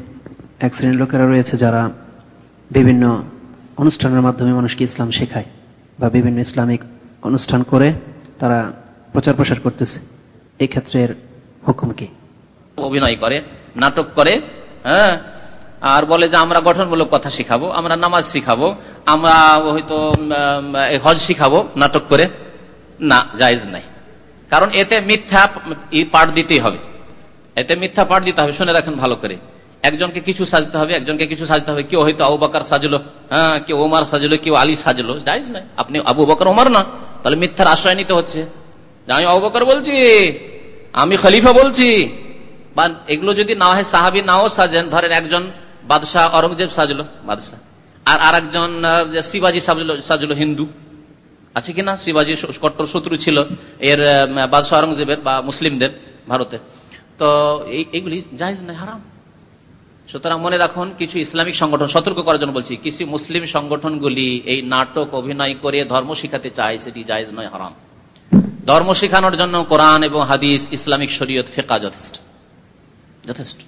এক শ্রেণির লোকেরা রয়েছে যারা বিভিন্ন অনুষ্ঠানের মাধ্যমে মানুষকে ইসলাম শেখায় বা বিভিন্ন ইসলামিক অনুষ্ঠান করে তারা প্রচার প্রসার করতেছে। এই ক্ষেত্রের হুকুম কি?
অভিনয় করে নাটক করে হ্যাঁ আর বলে যে আমরা গঠনমূলক কথা শিখাবো আমরা নামাজ শিখাবো আমরা হয়তো হজ শিখাবো নাটক করে। না, জায়জ নাই। কারণ এতে মিথ্যা পাঠ দিতেই হবে। এতে মিথ্যা পাঠ দিতে হবে, শুনে রাখেন ভালো করে। একজনকে কিছু সাজতে হবে, একজনকে কিছু সাজতে হবে। কেউ হয়তো আবু বাকার সাজলো হ্যাঁ কেউ ওমার সাজলো, কেউ আলী সাজলো, জায়জ নাই। আপনি আবু বকর ওমার না। তাহলে মিথ্যার আশ্রয় নিতে হচ্ছে। আমি আবু বকর বলছি, আমি খলিফা বলছি। বা এগুলো যদি না হয়, সাহাবি নাও সাজেন। ধরেন একজন বাদশাহ অরঙ্গজেব সাজলো, বাদশাহ। আর আর একজন শিবাজি সাজলো হিন্দু। আছে কিনা? শিবাজি কট্টর শত্রু ছিল, এর বাদশাহ অরঙ্গজেবের বা মুসলিমদের ভারতে। তো এইগুলি জাহেজ নাই হারাম। সুতরাং মনে রাখুন, কিছু ইসলামিক সংগঠন, সতর্ক করার জন্য বলছি, কিছু মুসলিম সংগঠনগুলি এই নাটক অভিনয় করে ধর্ম শিখাতে চায়, সেটি জায়জ নয়, হারাম। ধর্ম শিখানোর জন্য কোরআন এবং হাদিস, ইসলামিক শরীয়ত, ফেকা যথেষ্ট। যথেষ্ট।